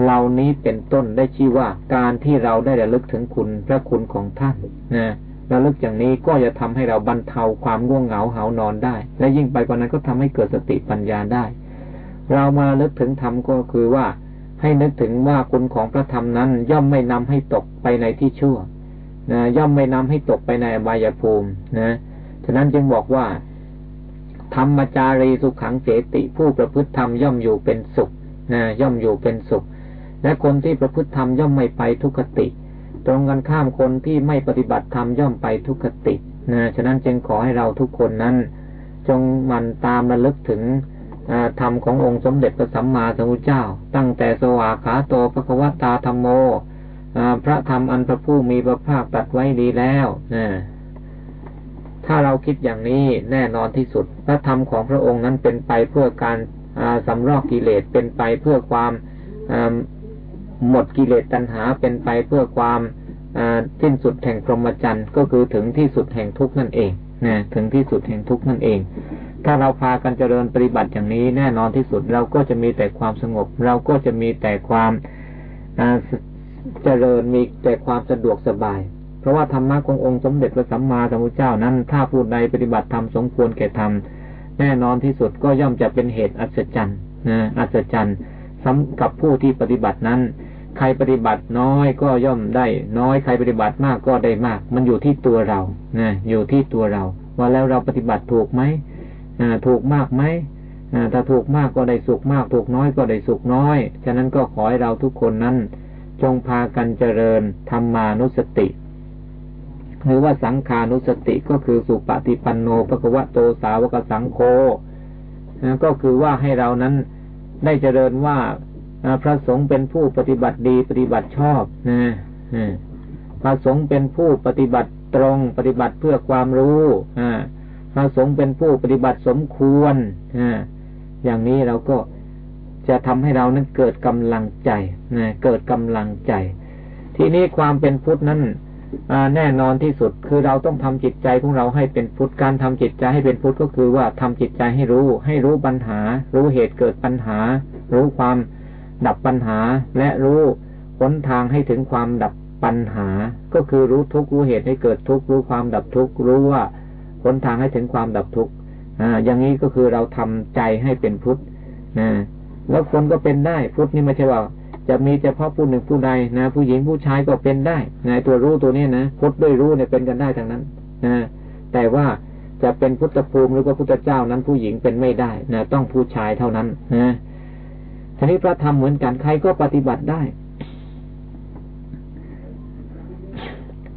เหล่านี้เป็นต้นได้ชื่อว่า การที่เราได้ระลึกถึงคุณพระคุณของท่านนะระลึกอย่างนี้ก็จะทำให้เราบรรเทาความง่วงเหงาเหานอนได้ และยิ่งไปกว่านั้นก็ทำให้เกิดสติปัญญาได้ เรามาลึกถึงธรรมก็คือว่า ให้นึกถึงว่าคุณของพระธรรมนั้น ย่อมไม่นำให้ตกไปในที่ชั่วนะย่อมไม่นำให้ตกไปในอบายภูมินะฉะนั้นจึงบอกว่า ธรรมจารีสุขขังเสติผู้ประพฤติธรรมย่อมอยู่เป็นสุขนะย่อมอยู่เป็นสุข และคนที่ประพฤติธรรมย่อมไม่ไปทุกขติ ตรงกันข้ามคนที่ไม่ปฏิบัติธรรมย่อมไปทุกขตินะฉะนั้นจึงขอให้เราทุกคนนั้น จงมันตามระลึกถึงธรรมขององค์สมเด็จพระสัมมาสัมพุทธเจ้า ตั้งแต่สวากขาโตพระควตาธรรมโมพระธรรมอันพระผู้มีพระภาคตัดไว้ดีแล้วนะถ้าเราคิดอย่างนี้แน่นอนที่สุด พระธรรมของพระองค์นั้นเป็นไปเพื่อการสำรอกกิเลสเป็นไปเพื่อความ หมดกิเลสตัณหาเป็นไปเพื่อความสิ้นสุดแห่งพรหมจรรย์ก็คือถึงที่สุดแห่งทุกข์นั่นเองนะถึงที่สุดแห่งทุกข์นั่นเอง ถ้าเราพากันเจริญปฏิบัติอย่างนี้แน่นอนที่สุดเราก็จะมีแต่ความสงบ เราก็จะมีแต่ความเจริญมีแต่ความสะดวกสบาย เพราะว่าธรรมะขององค์สมเด็จพระสัมมาสัมพุทธเจ้านั้น ถ้าผู้ใดปฏิบัติธรรมสมควรแก่ธรรมแน่นอนที่สุดก็ย่อมจะเป็นเหตุอัศจรรย์นะอัศจรรย์สำกับผู้ที่ปฏิบัตินั้น ใครปฏิบัติน้อยก็ย่อมได้น้อยใครปฏิบัติมากก็ได้มาก มันอยู่ที่ตัวเรานะอยู่ที่ตัวเรา ว่าแล้วเราปฏิบัติถูกไหมถูกมากไหมถ้าถูกมากก็ได้สุขมาก ถูกน้อยก็ได้สุขน้อย ฉะนั้นก็ขอให้เราทุกคนนั้น จงพากันเจริญธรรมานุสติ หรือว่าสังขานุสติก็คือสุปฏิปันโนปะวะโตสาวกสังโฆก็คือว่าให้เรานั้นได้เจริญว่า พระสงฆ์เป็นผู้ปฏิบัติดีปฏิบัติชอบนะพระสงฆ์เป็นผู้ปฏิบัติตรงปฏิบัติเพื่อความรู้พระสงฆ์เป็นผู้ปฏิบัติสมควรอย่างนี้เราก็จะทำให้เรานั้นเกิดกำลังใจนะเกิดกำลังใจ ทีนี้ความเป็นพุทธนั้นแน่นอนที่สุดคือเราต้องทำจิตใจของเราให้เป็นพุทธการทำจิตใจให้เป็นพุทธก็คือว่าทำจิตใจให้รู้ ให้รู้ปัญหา รู้เหตุเกิดปัญหา รู้ความ ดับปัญหาและรู้หนทางให้ถึงความดับปัญหา ก็คือรู้ทุกรู้เหตุให้เกิดทุกรู้ความดับทุกรู้ว่าหนทางให้ถึงความดับทุกอ่าอย่างนี้ก็คือเราทำใจให้เป็นพุทธนะแล้วคนก็เป็นได้พุทธนี่ไม่ใช่ว่า จะมีเฉพาะผู้หนึ่งผู้ใดนะ ผู้หญิงผู้ชายก็เป็นได้นตัวรู้ตัวนี้นะพุทธด้วยรู้เนี่ยเป็นกันได้ทั้งนั้นนะแต่ว่าจะเป็นพุทธภูมิหรือว่าพุทธเจ้านั้นผู้หญิงเป็นไม่ได้นะต้องผู้ชายเท่านั้นนะ ทีนี้พระธรรมเหมือนกันใครก็ปฏิบัติได้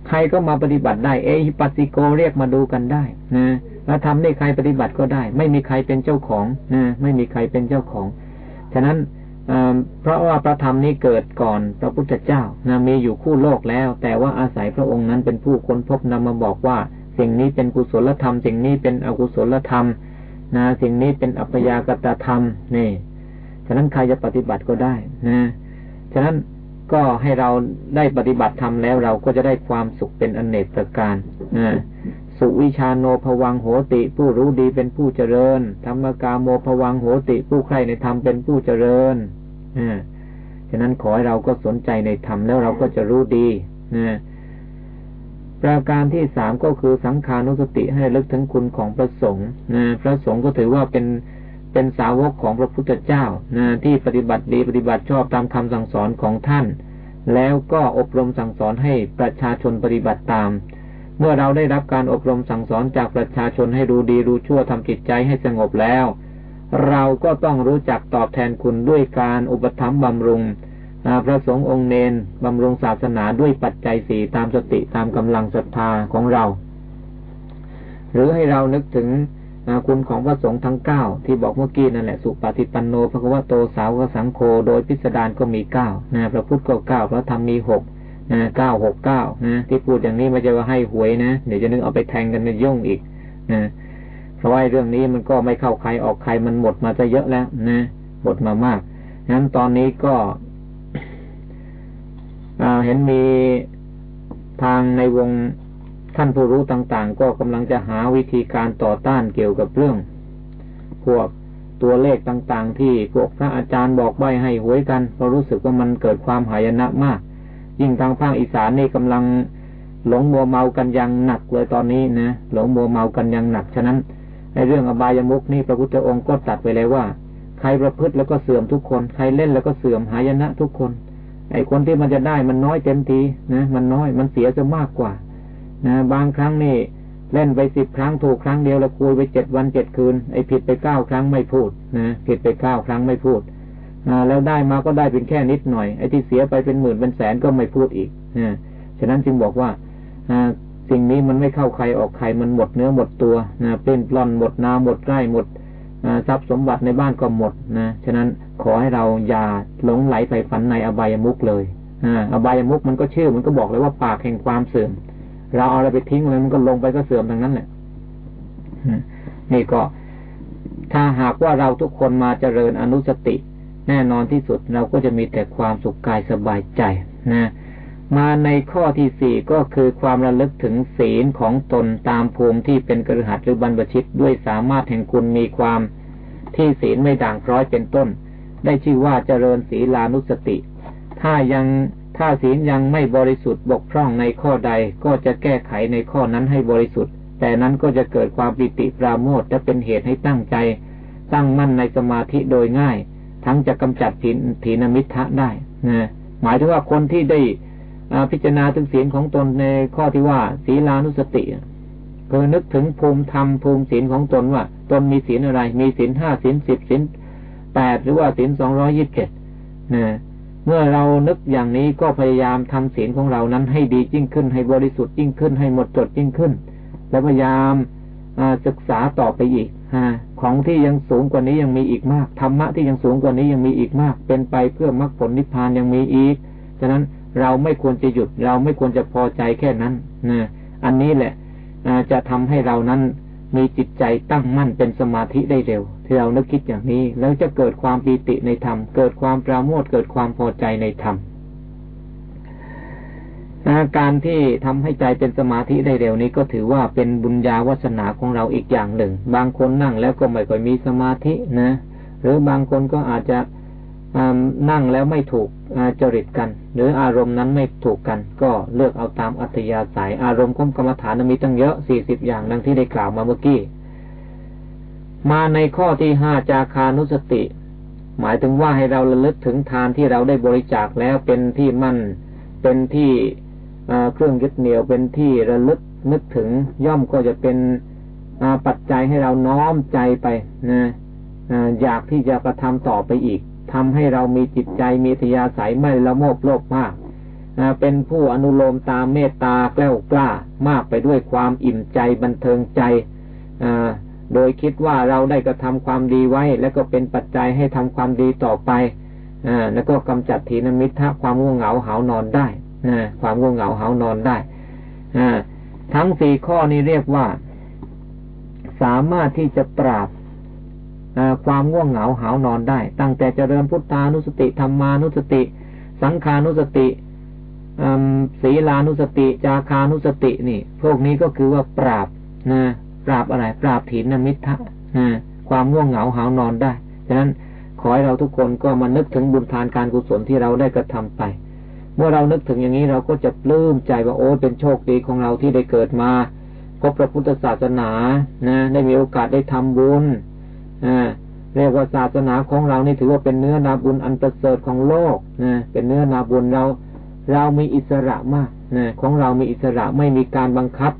ใครก็มาปฏิบัติได้ เอหิปัสสิโกเรียกมาดูกันได้นะพระธรรมนี่ใครปฏิบัติก็ได้ ไม่มีใครเป็นเจ้าของนะไม่มีใครเป็นเจ้าของ ฉะนั้นเพราะว่าพระธรรมนี้เกิดก่อนพระพุทธเจ้านะมีอยู่คู่โลกแล้ว แต่ว่าอาศัยพระองค์นั้นเป็นผู้ค้นพบนำมาบอกว่า สิ่งนี้เป็นกุศลธรรม สิ่งนี้เป็นอกุศลธรรมนะสิ่งนี้เป็นอัปยากตธรรมนี่ ฉะนั้นใครจะปฏิบัติก็ได้นะ ฉะนั้นก็ให้เราได้ปฏิบัติธรรมแล้วเราก็จะได้ความสุขเป็นอนเนกประการนะสุวิชาโนภวังโหติ ผู้รู้ดีเป็นผู้เจริญ ธรรมกาโมภวังโหติ ผู้ใครในธรรมเป็นผู้เจริญอ่าฉะนั้นขอให้เราก็สนใจในธรรมแล้วเราก็จะรู้ดีนะประการที่สามก็คือสังขานุสติให้ลึกถึงคุณของพระสงฆ์นะพระสงฆ์ก็ถือว่าเป็น เป็นสาวกของพระพุทธเจ้านะที่ปฏิบัติดีปฏิบัติชอบตามคำสั่งสอนของท่าน แล้วก็อบรมสั่งสอนให้ประชาชนปฏิบัติตาม เมื่อเราได้รับการอบรมสั่งสอนจากประชาชนให้รู้ดีรู้ชั่วทำจิตใจให้สงบแล้ว เราก็ต้องรู้จักตอบแทนคุณด้วยการอุปถัมภ์บำรุงพระสงฆ์องค์เนนบำรุงศาสนาด้วยปัจจัยสี่ตามสติตามกำลังศรัทธาของเรา หรือให้เรานึกถึง คุณของพระสงฆ์ทั้งเก้าที่บอกเมื่อกี้นั่นแหละสุปฏิปันโนพระควโตสาวกสังโฆโดยพิสดารก็มีเก้านะพระพุทธก็เก้าพระธรรมมีหกนะเก้าหกเก้านะที่พูดอย่างนี้ไม่ใช่ว่าให้หวยนะเดี๋ยวจะนึกเอาไปแทงกันในย่งอีกนะเพราะว่าเรื่องนี้มันก็ไม่เข้าใครออกใครมันหมดมาจะเยอะแล้วนะหมดมามากงั้นตอนนี้ก็เห็นมีทางในวง ท่านผู้รู้ต่างๆ ก็กำลังจะหาวิธีการต่อต้านเกี่ยวกับเรื่อง พวกตัวเลขต่างๆ ที่พวกพระอาจารย์บอกใบให้หวยกันเพราะรู้สึกว่ามันเกิดความหายนะมาก ยิ่งทางภาคอีสานนี่กำลังหลงมัวเมากันอย่างหนักเลยตอนนี้นะหลงมัวเมากันอย่างหนักฉะนั้นในเรื่องอบายมุกนี่พระพุทธองค์ก็ตัดไปเลยว่า ใครประพฤติแล้วก็เสื่อมทุกคน ใครเล่นแล้วก็เสื่อมหายนะทุกคนไอ้คนที่มันจะได้มันน้อยเต็มทีนะมันน้อยมันเสียจะมากกว่า นะบางครั้งนี่เล่นไปสิบครั้งถูกครั้งเดียวแล้วคุยไปเจ็ดวันเจ็ดคืนไอ้ผิดไปเก้าครั้งไม่พูดนะผิดไปเก้าครั้งไม่พูดนะแล้วได้มาก็ได้เป็นแค่นิดหน่อยไอ้ที่เสียไปเป็นหมื่นเป็นแสนก็ไม่พูดอีกนะฉะนั้นจึงบอกว่าสิ่งนี้มันไม่เข้าใครออกใครมันหมดเนื้อหมดตัวนะเป็นปล้อนหมดนาหมดไร่หมดทรัพย์สมบัติในบ้านก็หมดนะฉะนั้นขอให้เราอย่าหลงไหลไปฝันในอบายมุกเลยอบายมุกมันก็ชื่อมันก็บอกเลยว่าปากแห่งความเสื่อม เราเอาอะไรไปทิ้งเลยมันก็ลงไปก็เสื่อมทั้งนั้นแหละนี่ก็ ถ้าหากว่าเราทุกคนมาเจริญอนุสติ แน่นอนที่สุดเราก็จะมีแต่ความสุขกายสบายใจนะ มาในข้อที่สี่ก็คือความระลึกถึงศีลของตนตามภูมิที่เป็นกระหัตหรือบรรพชิตด้วยสามารถแห่งคุณมีความที่ศีลไม่ด่างพร้อยเป็นต้น ได้ชื่อว่าเจริญศีลานุสติ ถ้ายัง ถ้าศีลยังไม่บริสุทธิ์บกพร่องในข้อใดก็จะแก้ไขในข้อนั้นให้บริสุทธิ์ แต่นั้นก็จะเกิดความปิติปราโมทและเป็นเหตุให้ตั้งใจ ตั้งมั่นในสมาธิโดยง่าย ทั้งจะกำจัดถีลถีนมิทะได้นะหมายถึงว่าคนที่ได้พิจารณาถึงศีลของตนในข้อที่ว่าศีลานุสติคือนึกถึงภูมิธรรมภูมิศีลของตนว่า ตนมีศีลอะไร มีศีลห้าศีลสิบศีลแปดหรือว่าศีลสองร้อยิบเจ็ดนะ เมื่อเรานึกอย่างนี้ก็พยายามทำศีลของเรานั้นให้ดียิ่งขึ้น ให้บริสุทธิ์ยิ่งขึ้น ให้หมดจดยิ่งขึ้น และพยายามศึกษาต่อไปอีกของที่ยังสูงกว่านี้ยังมีอีกมากธรรมะที่ยังสูงกว่านี้ยังมีอีกมาก เป็นไปเพื่อมรรคผลนิพพานยังมีอีกฉะนั้นเราไม่ควรจะหยุด เราไม่ควรจะพอใจแค่นั้นนะอันนี้แหละจะทำให้เรานั้น มีจิตใจตั้งมั่นเป็นสมาธิได้เร็วที่เรานึกคิดอย่างนี้ แล้วจะเกิดความปีติในธรรม เกิดความปราโมทเกิดความพอใจในธรรมการที่ทำให้ใจเป็นสมาธิได้เร็วนี้ก็ถือว่าเป็นบุญญาวัสนาของเราอีกอย่างหนึ่ง บางคนนั่งแล้วก็ไม่ค่อยมีสมาธินะ หรือบางคนก็อาจจะ นั่งแล้วไม่ถูกจริตกัน หรืออารมณ์นั้นไม่ถูกกัน ก็เลือกเอาตามอัธยาศัย อารมณ์ของกรรมฐานมีตั้งเยอะสี่สิบอย่างดังที่ได้กล่าวมาเมื่อกี้ มาในข้อที่ห้าจาคานุสติ หมายถึงว่าให้เราระลึกถึงทานที่เราได้บริจาคแล้วเป็นที่มั่น เป็นที่เครื่องยึดเหนี่ยวเป็นที่ระลึกนึกถึงย่อมก็จะเป็นปัจจัยให้เราน้อมใจไปนะอยากที่จะกระทำต่อไปอีก ทำให้เรามีจิตใจมีทยาศัยไม่ละโมบโลภมากเป็นผู้อนุโลมตามเมตตาแกล้วกล้ามากไปด้วยความอิ่มใจบันเทิงใจโดยคิดว่าเราได้กระทำความดีไว้ แล้วก็เป็นปัจจัยให้ทำความดีต่อไปแล้วก็กำจัดถีนมิทะความง่วงเหงาหานอนได้ความง่วงเหงาหานอนได้ทั้งสี่ข้อนี้เรียกว่า สามารถที่จะปราบ ความง่วงเหงาหานอนได้ ตั้งแต่เจริญพุทธานุสติธรรมานุสติ สังขานุสติศีลานุสติ จาคานุสตินี่ พวกนี้ก็คือว่าปราบนะปราบอะไร ปราบถีนมิทะนะความง่วงเหงาหานอนได้ฉะนั้นขอให้เราทุกคนก็มานึกถึงบุญทานการกุศลที่เราได้กระทำไป เมื่อเรานึกถึงอย่างนี้เราก็จะปลื้มใจว่าโอ้เป็นโชคดีของเราที่ได้เกิดมาพบพระพุทธศาสนานะได้มีโอกาสได้ทำบุญ เรียกว่าศาสนาของเรานี่ถือว่าเป็นเนื้อนาบุญอันประเสริฐของโลกนะเป็นเนื้อนาบุญเรา เรามีอิสระมากนะของเรามีอิสระไม่มีการบังคับ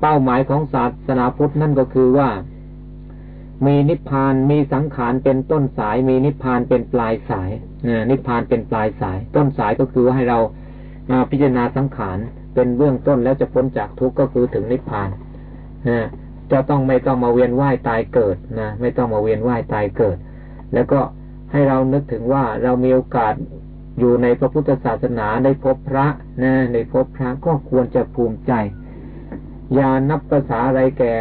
เป้าหมายของศาสนาพุทธนั่นก็คือว่า มีนิพพานมีสังขารเป็นต้นสาย มีนิพพานเป็นปลายสายนะนิพพานเป็นปลายสาย ต้นสายก็คือให้เราพิจารณาสังขารเป็นเบื้องต้นแล้วจะพ้นจากทุกข์ก็คือถึงนิพพานนะ จะต้องไม่ต้องมาเวียนว่ายตายเกิดนะไม่ต้องมาเวียนว่ายตายเกิด แล้วก็ให้เรานึกถึงว่าเรามีโอกาสอยู่ในพระพุทธศาสนาได้พบพระนะในพบพระก็ควรจะภูมิใจ อย่านับภาษาอะไรแก่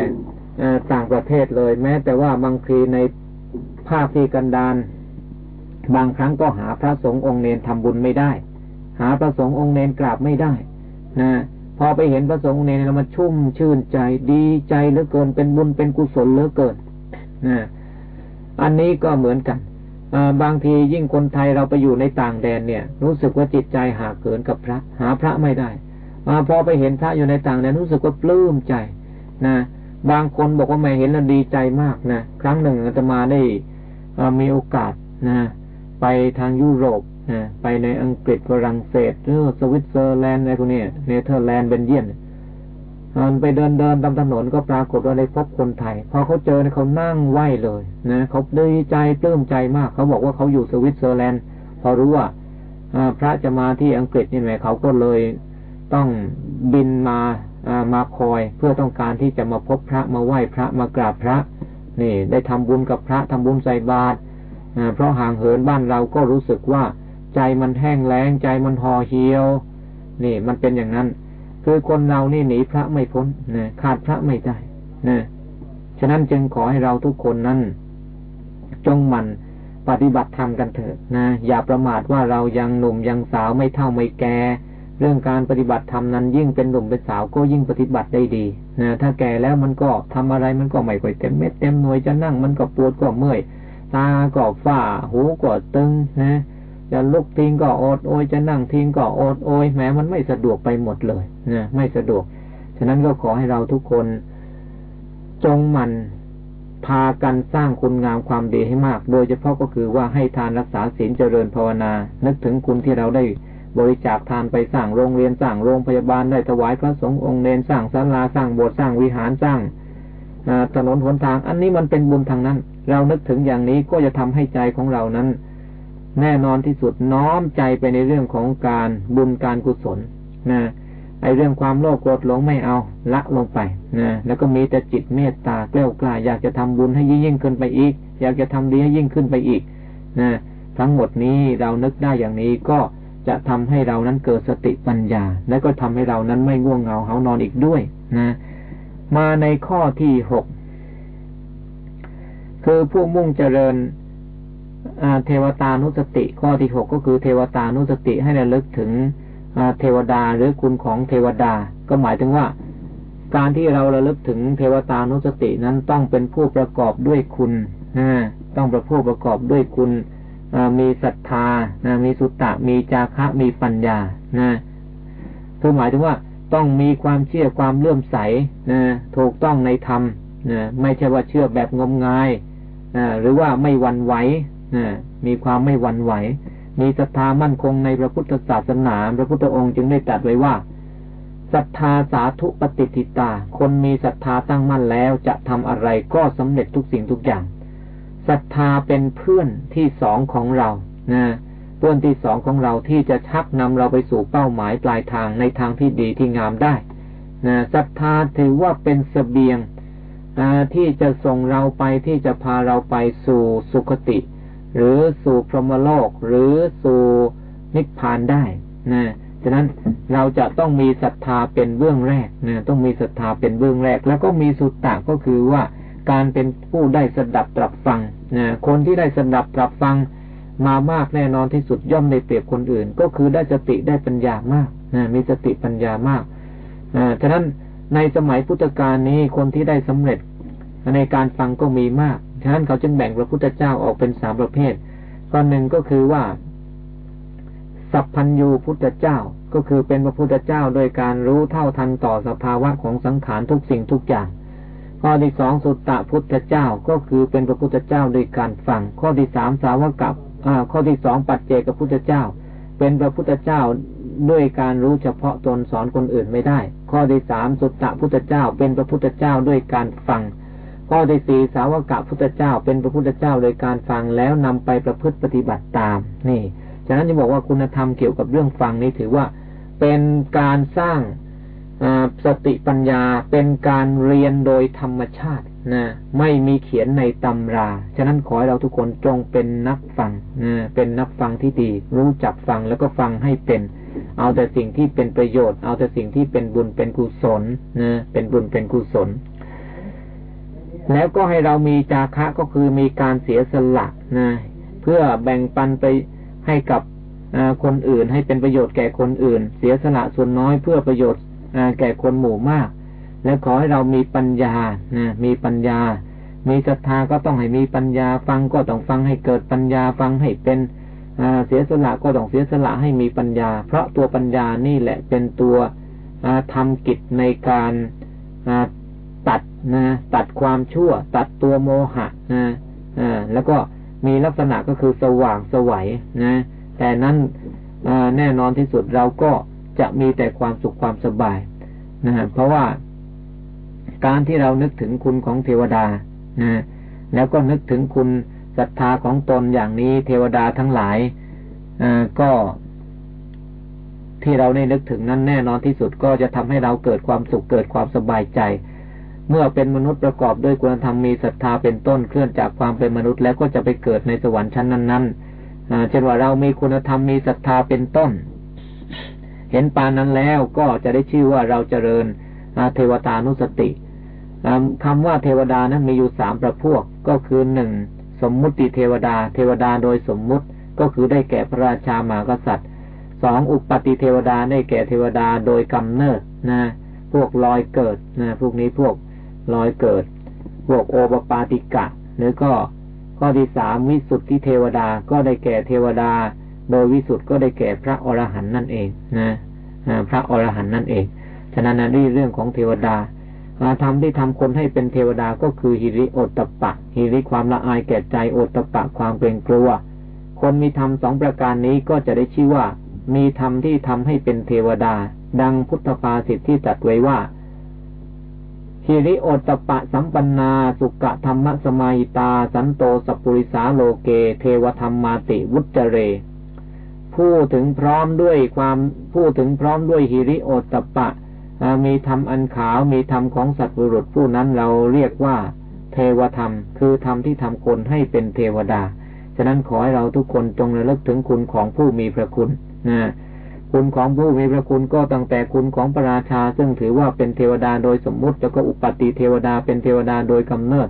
ต่างประเทศเลย แม้แต่ว่าบางทีในภาคที่กันดานบางครั้งก็หาพระสงฆ์องค์เนนทำบุญไม่ได้ หาพระสงฆ์องค์เนนกราบไม่ได้ นะ พอไปเห็นพระสงฆ์เนี่ยเรามาชุ่มชื่นใจดีใจเหลือเกินเป็นบุญเป็นกุศลเหลือเกินนะอันนี้ก็เหมือนกันบางทียิ่งคนไทยเราไปอยู่ในต่างแดนเนี่ย รู้สึกว่าจิตใจหาเกินกับพระ หาพระไม่ได้อพอไปเห็นพระอยู่ในต่างแดนรู้สึกว่าปลื้มใจนะบางคนบอกว่าไม่เห็นแล้วดีใจมากนะครั้งหนึ่งอาตมาได้มีโอกาสนะ ไปทางยุโรป ไปในอังกฤษฝรั่งเศสหรือสวิตเซอร์แลนด์อะไรพวกนี้เนเธอร์แลนด์เบลเยียมมันไปเดินเดินตามถนนก็ปรากฏว่าได้พบคนไทย พอเขาเจอเขานั่งไหว้เลยนะเขาดีใจปลื้มใจมาก เขาบอกว่าเขาอยู่สวิตเซอร์แลนด์ พอรู้ว่าพระจะมาที่อังกฤษนี่ไหมเขาก็เลยต้องบินมามาคอย เพื่อต้องการที่จะมาพบพระมาไหว้พระมากราบพระ นี่ ได้ทำบุญกับพระทำบุญใส่บาตรเพราะห่างเหินบ้านเราก็รู้สึกว่า ใจมันแห้งแล้งใจมันห่อเหี่ยว นี่ มันเป็นอย่างนั้น คือคนเรานี่หนีพระไม่พ้นนะขาดพระไม่ได้นะฉะนั้นจึงขอให้เราทุกคนนั้น จงมันปฏิบัติธรรมกันเถิดนะอย่าประมาทว่าเรายังหนุ่มยังสาวไม่เท่าไม่แก่เรื่องการปฏิบัติธรรมนั้นยิ่งเป็นหนุ่มเป็นสาวก็ยิ่งปฏิบัติได้ดีนะถ้าแก่แล้วมันก็ทำอะไรมันก็ไม่ค่อยเต็มเม็ดเต็มหน่วยจะนั่งมันก็ปวดก็เมื่อยตาก็ฝ้า หูก็ตึงนะ จะลุกทิ้งก็อดโอยจะนั่งทิ้งก็อดโอยแม้มันไม่สะดวกไปหมดเลยนะไม่สะดวก ฉะนั้นก็ขอให้เราทุกคน จงมันพากันสร้างคุณงามความดีให้มาก โดยเฉพาะก็คือว่าให้ทานรักษาศีลเจริญภาวนา นึกถึงคุณที่เราได้บริจาคทานไปสร้างโรงเรียนสร้างโรงพยาบาลได้ถวายพระสงฆ์องค์เนนสร้างศาลาสร้างโบสถ์สร้างวิหารสร้างถนนหนทาง อันนี้มันเป็นบุญทางนั้น เรานึกถึงอย่างนี้ก็จะทำให้ใจของเรานั้น แน่นอนที่สุดน้อมใจไปในเรื่องของการบุญการกุศลนะไอเรื่องความโลภโกรธหลงไม่เอาละลงไปนะแล้วก็มีแต่จิตเมตตาเกล้ากล้าอยากจะทำบุญให้ยิ่งขึ้นไปอีก อยากจะทำดีให้ยิ่งขึ้นไปอีกนะทั้งหมดนี้เรานึกได้อย่างนี้ก็จะทำให้เรานั้นเกิดสติปัญญา และก็ทำให้เรานั้นไม่ง่วงเหงาเหานอนอีกด้วยนะมาในข้อที่หกคือผู้มุ่งเจริญ เทวตานุสติข้อที่หกก็คือเทวตานุสติให้ระลึกถึงเทวดาหรือคุณของเทวดา ก็หมายถึงว่า การที่เราระลึกถึงเทวตานุสตินั้นต้องเป็นผู้ประกอบด้วยคุณต้องประผู้ประกอบด้วยคุณมีศรัทธามีสุตตะ มีจาคะ มีปัญญานะคือหมายถึงว่าต้องมีความเชื่อความเลื่อมใสนะถูกต้องในธรรมนะไม่ใช่ว่าเชื่อแบบงมงายนะหรือว่าไม่หวั่นไหว นะมีความไม่หวั่นไหว มีศรัทธามั่นคงในพระพุทธศาสนา พระพุทธองค์จึงได้ตรัสไว้ว่าศรัทธาสาธุปฏิทิตา คนมีศรัทธาตั้งมั่นแล้วจะทำอะไรก็สำเร็จทุกสิ่งทุกอย่างศรัทธาเป็นเพื่อนที่สองของเรานะเพื่อนที่สองของเราที่จะชักนำเราไปสู่เป้าหมายปลายทางในทางที่ดีที่งามได้นะศรัทธาถือว่าเป็นสเสบียงที่จะส่งเราไปที่จะพาเราไปสู่สุคติ หรือสู่พรหมโลก หรือสู่นิพพานได้นะฉะนั้นเราจะต้องมีศรัทธาเป็นเบื้องแรกนะต้องมีศรัทธาเป็นเบื้องแรก แล้วก็มีสุตตะก็คือว่าการเป็นผู้ได้สดับตรับฟังนะคนที่ได้สดับตรับฟังมามากแน่นอนที่สุดย่อมได้เปรียบคนอื่น ก็คือได้สติได้ปัญญามากนะมีสติปัญญามากนะฉะนั้นในสมัยพุทธกาลนี้คนที่ได้สำเร็จในการฟังก็มีมาก ฉะนั้นเขาจึงแบ่งพระพุทธเจ้าออกเป็นสามประเภทข้อหนึ่งก็คือว่า สัพพัญญูพุทธเจ้า ก็คือเป็นพระพุทธเจ้าโดยการรู้เท่าทันต่อสภาวะของสังขารทุกสิ่งทุกอย่าง ข้อที่สองสุตตะพุทธเจ้าก็คือเป็นพระพุทธเจ้าโดยการฟัง ข้อที่สามสาวกับข้อที่สองปัจเจกพุทธเจ้า เป็นพระพุทธเจ้าด้วยการรู้เฉพาะตนสอนคนอื่นไม่ได้ ข้อที่สามสุตตะพุทธเจ้า เป็นพระพุทธเจ้าด้วยการฟัง ข้อที่สี่สาวกะพุทธเจ้า เป็นพระพุทธเจ้าโดยการฟังแล้วนำไปประพฤติปฏิบัติตาม นี่ ฉะนั้นจะบอกว่าคุณธรรมเกี่ยวกับเรื่องฟังนี้ถือว่าเป็นการสร้างสติปัญญาเป็นการเรียนโดยธรรมชาตินะไม่มีเขียนในตำรา ฉะนั้นขอให้เราทุกคนจงเป็นนักฟังนะเป็นนักฟังที่ดี รู้จักฟังแล้วก็ฟังให้เป็น เอาแต่สิ่งที่เป็นประโยชน์ เอาแต่สิ่งที่เป็นบุญเป็นกุศลนะเป็นบุญเป็นกุศล แล้วก็ให้เรามีจาคะก็คือมีการเสียสละนะเพื่อแบ่งปันไปให้กับคนอื่น ให้เป็นประโยชน์แก่คนอื่น เสียสละส่วนน้อยเพื่อประโยชน์แก่คนหมู่มาก และขอให้เรามีปัญญานะมีปัญญา มีศรัทธาก็ต้องให้มีปัญญาฟังก็ต้องฟังให้เกิดปัญญาฟังให้เป็นเสียสละก็ต้องเสียสละให้มีปัญญา เพราะตัวปัญญานี่แหละเป็นตัวทำกิจในการ ตัดนะตัดความชั่ว ตัดตัวโมหะนะแล้วก็มีลักษณะก็คือสว่างสวัยนะ แต่นั้นแน่นอนที่สุดเราก็จะมีแต่ความสุขความสบายนะเพราะว่าการที่เรานึกถึงคุณของเทวดานะแล้วก็นึกถึงคุณศรัทธาของตนอย่างนี้เทวดาทั้งหลายก็ ที่เราได้นึกถึงนั้นแน่นอนที่สุดก็จะทำให้เราเกิดความสุขเกิดความสบายใจ เมื่อเป็นมนุษย์ประกอบด้วยคุณธรรมมีศรัทธาเป็นต้นเคลื่อนจากความเป็นมนุษย์แล้วก็จะไปเกิดในสวรรค์ชั้นนั้นๆเช่นว่าเรามีคุณธรรมมีศรัทธาเป็นต้น เห็นปานนั้นแล้วก็จะได้ชื่อว่าเราเจริญเทวตานุสติคำว่าเทวดานั้นมีอยู่สามประพวกก็คือหนึ่งสมมุติเทวดา เทวดาโดยสมมุติก็คือได้แก่พระราชามากษัตริย์สองอุปติเทวดาได้แก่เทวดาโดยกำเนิดนะ พวกลอยเกิดนะพวกนี้พวก ลอยเกิดพวกโอปปาติกะ หรือก็ข้อที่สามวิสุทธิเทวดาก็ได้แก่เทวดา โดยวิสุทธ์ก็ได้แก่พระอรหันต์นั่นเองนะพระอรหันต์นั่นเอง ฉะนั้นนเรื่องของเทวดาธรรมที่ทำคนให้เป็นเทวดาก็คือฮิริโอตตะปะฮิริความละอายแก่ใจโอตตะปะความเกรงกลัว คนมีธรรมสองประการนี้ก็จะได้ชื่อว่า มีธรรมที่ทำให้เป็นเทวดา ดังพุทธภาษิตที่จัดไว้ว่า ฮิริโอตปะสัมปันนา สุกะธรรมสมาหิตา สันโตสปุริสาโลเก เทวธรรมมาติวุจเร ผู้ถึงพร้อมด้วยความผู้ถึงพร้อมด้วยฮิริโอตปะ มีธรรมอันขาวมีธรรมของสัตว์บุรุษผู้นั้นเราเรียกว่า เทวธรรม คือธรรมที่ทำคนให้เป็นเทวดา ฉะนั้นขอให้เราทุกคนจงระลึกถึงคุณของผู้มีพระคุณนะ คุณของผู้มีพระคุณก็ตั้งแต่คุณของพระราชา ซึ่งถือว่าเป็นเทวดาโดยสมมุติ แล้วก็อุปติเทวดาเป็นเทวดาโดยกำเนิด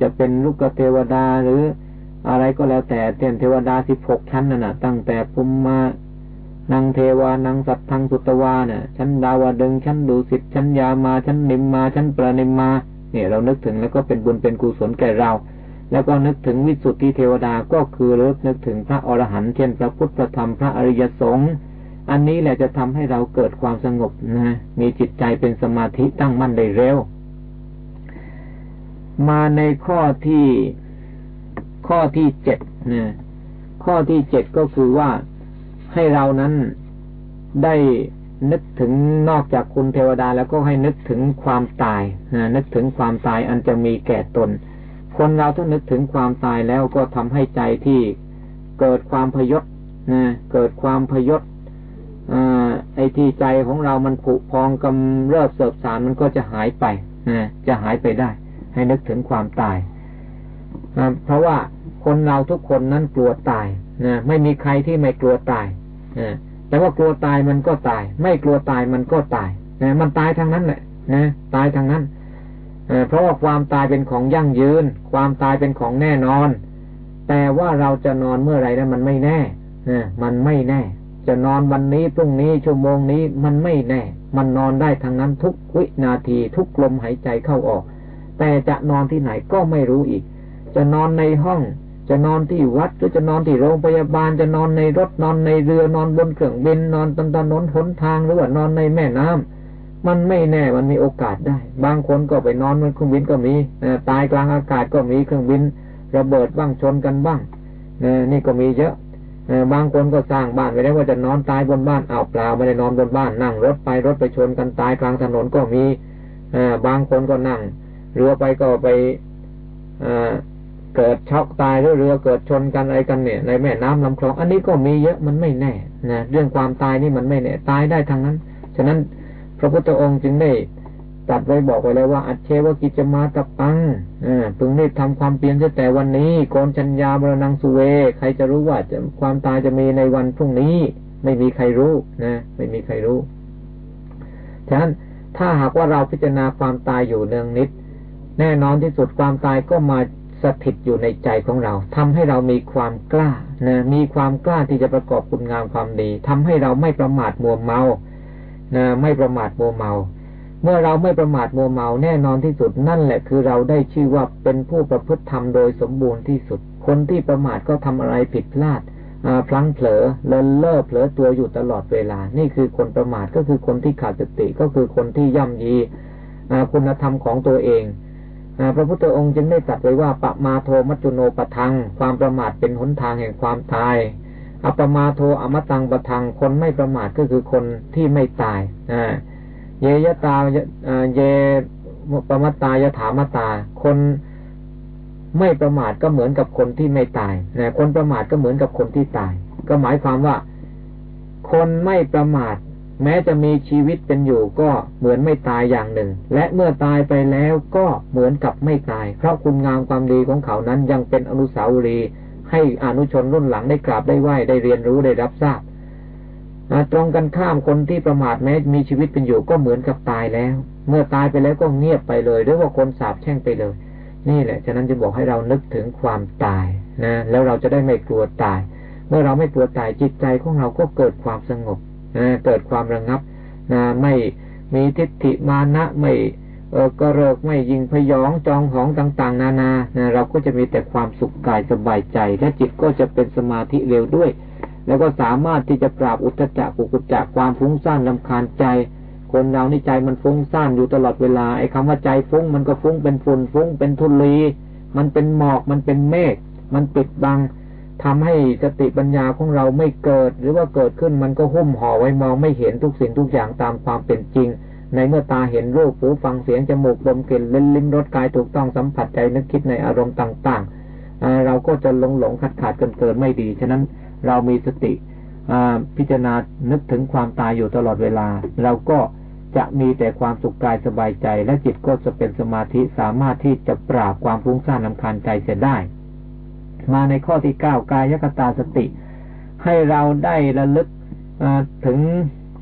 จะเป็นลูกเทวดาหรืออะไรก็แล้วแต่เช่นเทวดาสิบหกชั้นนั่นนะตั้งแต่ภูมิมานังเทวานังสัตทังสุตวานี่ยชั้นดาวดึงชั้นดูสิทชั้นยามาชั้นนิมมาชั้นประนิมมาเนี่ยเรานึกถึงแล้วก็เป็นบุญเป็นกุศลแก่เรา แล้วก็นึกถึงวิสุทธิเทวดาก็คือเลิกนึกถึงพระอรหันต์เช่นพระพุทธธรรมพระอริยสงฆ์ อันนี้แหละจะทำให้เราเกิดความสงบนะมีจิตใจเป็นสมาธิตั้งมั่นได้เร็ว มาในข้อที่ข้อที่เจ็ดนะข้อที่เจ็ดก็คือว่าให้เรานั้นได้นึกถึงนอกจากคุณเทวดาแล้วก็ให้นึกถึงความตายนะนึกถึงความตายอันจะมีแก่ตน คนเราถ้านึกถึงความตายแล้วก็ทำให้ใจที่เกิดความพยศนะเกิดความพยศ อไอ้ที่ใจของเรามันผุพองกำเริบเสบสารมันก็จะหายไปนะจะหายไปได้ ให้นึกถึงความตายเพราะว่าคนเราทุกคนนั้นกลัวตายนะไม่มีใครที่ไม่กลัวตายนะแต่ว่ากลัวตายมันก็ตาย ไม่กลัวตายมันก็ตายนะมันตายทางนั้นแหละนะตายทางนั้นเพราะว่าความตายเป็นของยั่งยืน ความตายเป็นของแน่นอน แต่ว่าเราจะนอนเมื่อไรนั้นมันไม่แน่นะมันไม่แน่ จะนอนวันนี้พรุ่งนี้ชั่วโมงนี้มันไม่แน่ มันนอนได้ทางนั้นทุกวินาทีทุกลมหายใจเข้าออก แต่จะนอนที่ไหนก็ไม่รู้อีก จะนอนในห้อง จะนอนที่วัดหรือจะนอนที่โรงพยาบาลจะนอนในรถนอนในเรือนอนบนเครื่องบินนอนตนถนนหนทางหรือว่านอนในแม่น้ำมันไม่แน่มันมีโอกาสได้ บางคนก็ไปนอนบนเครื่องบินก็มีตายกลางอากาศก็มีเครื่องบิน ระเบิดบ้างชนกันบ้างนี่ก็มีเยอะ บางคนก็สร้างบ้านไปแล้วว่าจะนอนตายบนบ้านเอาเปล่าไม่ได้นอนบนบ้านนั่งรถไปรถไปชนกันตายกลางถนนก็มีบางคนก็นั่ง เรือไปก็ไปเกิดช็อกตายหรือเรือเกิดชนกันอะไรกันเนี่ย ในแม่น้ำลำคลอง อันนี้ก็มีเยอะมันไม่แน่นะเรื่องความตายนี่มันไม่แน่ตายได้ทางนั้น ฉะนั้นพระพุทธองค์จึงได้ ตัดไว้บอกไว้แล้วว่า อัจเชวกิจมาตะปังอพึงได้ทำความเปลี่ยนแต่วันนี้โกนชัญญาบรนังสุเว ใครจะรู้ว่าจะความตายจะมีในวันพรุ่งนี้ ไม่มีใครรู้นะ ไม่มีใครรู้ฉะนั้นถ้าหากว่าเราพิจารณาความตายอยู่เนืองนิด แน่นอนที่สุดความตายก็มาสถิตอยู่ในใจของเราทำให้เรามีความกล้านะมีความกล้าที่จะประกอบคุณงามความดีทำให้เราไม่ประมาทมัวเมานะไม่ประมาทมัวเมา เมื่อเราไม่ประมาทมัวเมาแน่นอนที่สุดนั่นแหละคือเราได้ชื่อว่าเป็นผู้ประพฤติธรรมโดยสมบูรณ์ที่สุด คนที่ประมาทก็ทำอะไรผิดพลาดพลั้งเผลอเลินเล่อเผลอตัวอยู่ตลอดเวลา นี่คือคนประมาทก็คือคนที่ขาดสติก็คือคนที่ย่ำยีคุณธรรมของตัวเองพระพุทธองค์จึงได้ตรัสไว้ว่าปะมาโทมัจจุโนปทัง ความประมาทเป็นหนทางแห่งความตายอัปมาโทอมตังปทังคนไม่ประมาทก็คือคนที่ไม่ตาย เยยตาเยปมตายถามตา คนไม่ประมาทก็เหมือนกับคนที่ไม่ตายนะคนประมาทก็เหมือนกับคนที่ตาย ก็หมายความว่า คนไม่ประมาท แม้จะมีชีวิตเป็นอยู่ก็เหมือนไม่ตายอย่างหนึ่ง และเมื่อตายไปแล้วก็เหมือนกับไม่ตาย เพราะคุณงามความดีของเขานั้นยังเป็นอนุสาวรีย์ให้อนุชนรุ่นหลังได้กราบได้ไหว้ได้เรียนรู้ได้รับทราบ ตรงกันข้ามคนที่ประมาทแม้มีชีวิตเป็นอยู่ก็เหมือนกับตายแล้ว เมื่อตายไปแล้วก็เงียบไปเลยหรือว่าคนสาบแช่งไปเลย นี่แหละ ฉะนั้นจะบอกให้เรานึกถึงความตายนะแล้วเราจะได้ไม่กลัวตาย เมื่อเราไม่กลัวตายจิตใจของเราก็เกิดความสงบนะเกิดความระงับนะไม่มีทิฏฐิมานะไม่เออกระเริกไม่ยิงพยองจองของต่าง ๆ นานานะเราก็จะมีแต่ความสุขกายสบายใจและจิตก็จะเป็นสมาธิเร็วด้วย แล้วก็สามารถที่จะปราบอุตจักกุกุจักความฟุ้งซ่านลำคาญใจ คนเรานี่ใจมันฟุ้งซ่านอยู่ตลอดเวลาไอ้คำว่าใจฟุ้งมันก็ฟุ้งเป็นฝุ่นฟุ้งเป็นทุลีมันเป็นหมอกมันเป็นเมฆมันปิดบังทำให้สติปัญญาของเราไม่เกิด หรือว่าเกิดขึ้นมันก็หุ้มห่อไว้มองไม่เห็นทุกสิ่งทุกอย่างตามความเป็นจริง ในเมื่อตาเห็นรูปหูฟังเสียงจมูกดมกลิ่นเล่นลิ้มรสกายถูกต้องสัมผัสใจนึกคิดในอารมณ์ต่าง ๆ เราก็จะหลงหลงขาดขาดเกินเกินไม่ดีฉะนั้น เรามีสติพิจารณานึกถึงความตายอยู่ตลอดเวลา เราก็จะมีแต่ความสุขกายสบายใจ และจิตก็จะเป็นสมาธิสามารถที่จะปราบความฟุ้งซ่านลำคาญใจเสียได้ มาในข้อที่เก้ากายกตาสติ ให้เราได้ระลึกถึง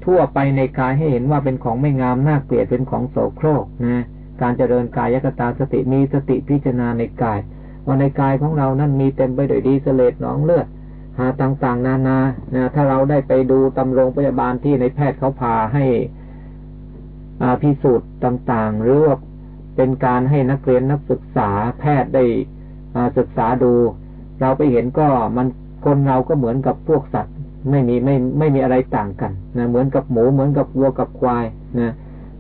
ทั่วไปในกายให้เห็นว่าเป็นของไม่งามน่าเกลียดเป็นของโสโครกนะการเจริญกายยกตาสติมีสติพิจารณาในกายว่าในกายของเรานั้นมีเต็มไปด้วยดีเสลดหนองเลือด ต่างๆ นานานะถ้าเราได้ไปดูตำรงพยาบาลที่ในแพทย์เขาพาให้พิสูจน์ต่างๆ หรือว่าเป็นการให้นักเรียนนักศึกษาแพทย์ได้ศึกษาดู เราไปเห็นก็มันคนเราก็เหมือนกับพวกสัตว์ ไม่มีไม่ไม่มีอะไรต่างกันนะเหมือนกับหมูเหมือนกับวัวกับควายนะ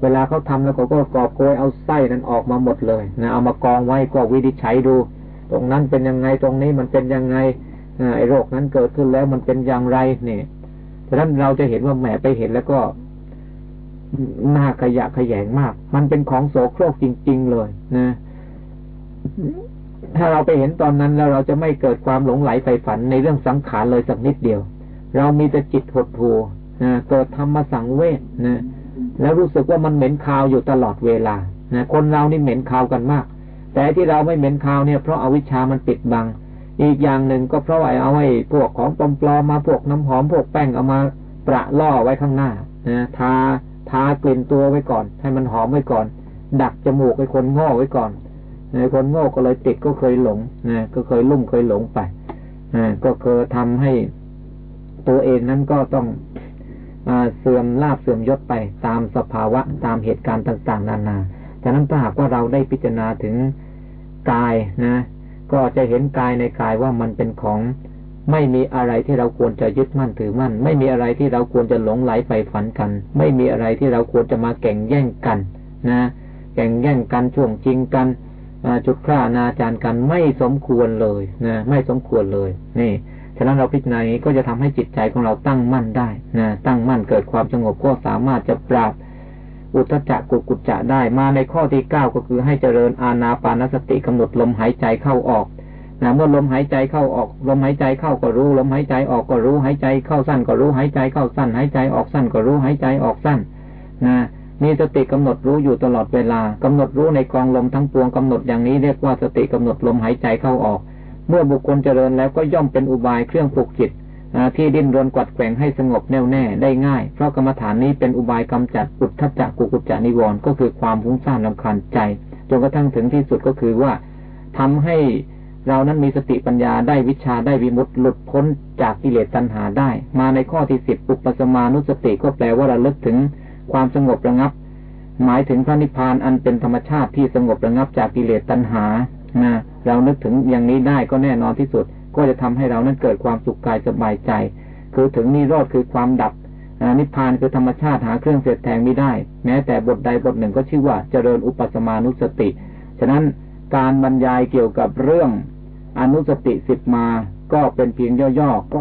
เวลาเขาทำแล้วเขาก็กอบโกยเอาไส้นั้นออกมาหมดเลยนะเอามากองไว้ก็วิดิจฉัยดู ตรงนั้นเป็นยังไงตรงนี้มันเป็นยังไง ไอ้โรคนั้นเกิดขึ้นแล้วมันเป็นอย่างไรเนี่ยฉะนั้นเราจะเห็นว่าแหมไปเห็นแล้วก็น่าขยะขยงมาก มันเป็นของโสโครกจริง ๆ เลยนะ ถ้าเราไปเห็นตอนนั้นแล้วเราจะไม่เกิดความหลงไหลไปฝันในเรื่องสังขารเลยสักนิดเดียว เรามีแต่จิตหดหู่นะเกิดธรรมสังเวชนะแล้วรู้สึกว่ามันเหม็นคาวอยู่ตลอดเวลานะคนเรานี่เหม็นคาวกันมาก แต่ที่เราไม่เหม็นคาวเนี่ยเพราะอาวิชามันปิดบัง อีกอย่างหนึ่งก็เพราะไอ้เอาไอ้พวกของปลอมๆมาพวกน้ำหอมพวกแป้งเอามาประล่อไว้ข้างหน้านะทาทากลิ่นตัวไว้ก่อน ให้มันหอมไว้ก่อน ดักจมูกให้คนโง่ไว้ก่อนในคนโง่ก็เลยติดก็เคยหลงนะก็เคยลุ่มเคยหลงไปนะก็เคยทำให้ตัวเองนั้นก็ต้องเสื่อมลาบเสื่อมยศไปตามสภาวะตามเหตุการณ์ต่าง ๆ นานาฉะนั้นถ้าหากว่าเราได้พิจารณาถึงกายนะ ก็จะเห็นกายในกายว่ามันเป็นของ ไม่มีอะไรที่เราควรจะยึดมั่นถือมั่น ไม่มีอะไรที่เราควรจะหลงไหลไปฝันกัน ไม่มีอะไรที่เราควรจะมาแข่งแย่งกันนะแข่งแย่งกันช่วงจริงกันจุดฆ่านาจารกันไม่สมควรเลยนะไม่สมควรเลยนี่ฉะนั้นเราพิจารณาก็จะทำให้จิตใจของเราตั้งมั่นได้นะตั้งมั่นเกิดความสงบก็สามารถจะปราบ อุตจักกุกุจจะได้มาในข้อที่เก้าก็คือให้เจริญอาณาปานสติกำหนดลมหายใจเข้าออกนะเมื่อลมหายใจเข้าออก ลมหายใจเข้าก็รู้ ลมหายใจออกก็รู้ หายใจเข้าสั้นก็รู้ หายใจเข้าสั้น หายใจออกสั้นก็รู้ หายใจออกสั้น นะมีสติกำหนดรู้อยู่ตลอดเวลากำหนดรู้ในกองลมทั้งปวงกำหนดอย่างนี้เรียกว่าสติกำหนดลมหายใจเข้าออก เมื่อบุคคลเจริญแล้วก็ย่อมเป็นอุบายเครื่องปลุกจิต ที่ดิ้นรนกวัดแกว่งให้สงบแน่วแน่ได้ง่าย เพราะกรรมฐานนี้เป็นอุบายกำจัดอุทธจักกุกุจจานิวรณ์ก็คือความฟุ้งซ่านลำคาญใจ จนกระทั่งถึงที่สุดก็คือว่าทำให้เรานั้นมีสติปัญญาได้วิชาได้วิมุตติหลุดพ้นจากกิเลสตัณหาได้ มาในข้อที่สิบปุปสมานุสติก็แปลว่าระลึกถึงความสงบระงับ หมายถึงพระนิพพานอันเป็นธรรมชาติที่สงบระงับจากกิเลสตัณหานะเรานึกถึงอย่างนี้ได้ก็แน่นอนที่สุด ก็จะทำให้เรานั้นเกิดความสุขกายสบายใจ คือถึงนิโรธคือความดับนิพพานคือธรรมชาติหาเครื่องเสียดแทงไม่ได้ แม้แต่บทใดบทหนึ่งก็ชื่อว่าเจริญอุปสมานุสติ ฉะนั้นการบรรยายเกี่ยวกับเรื่องอนุสติสิบมาก็เป็นเพียงย่อๆก็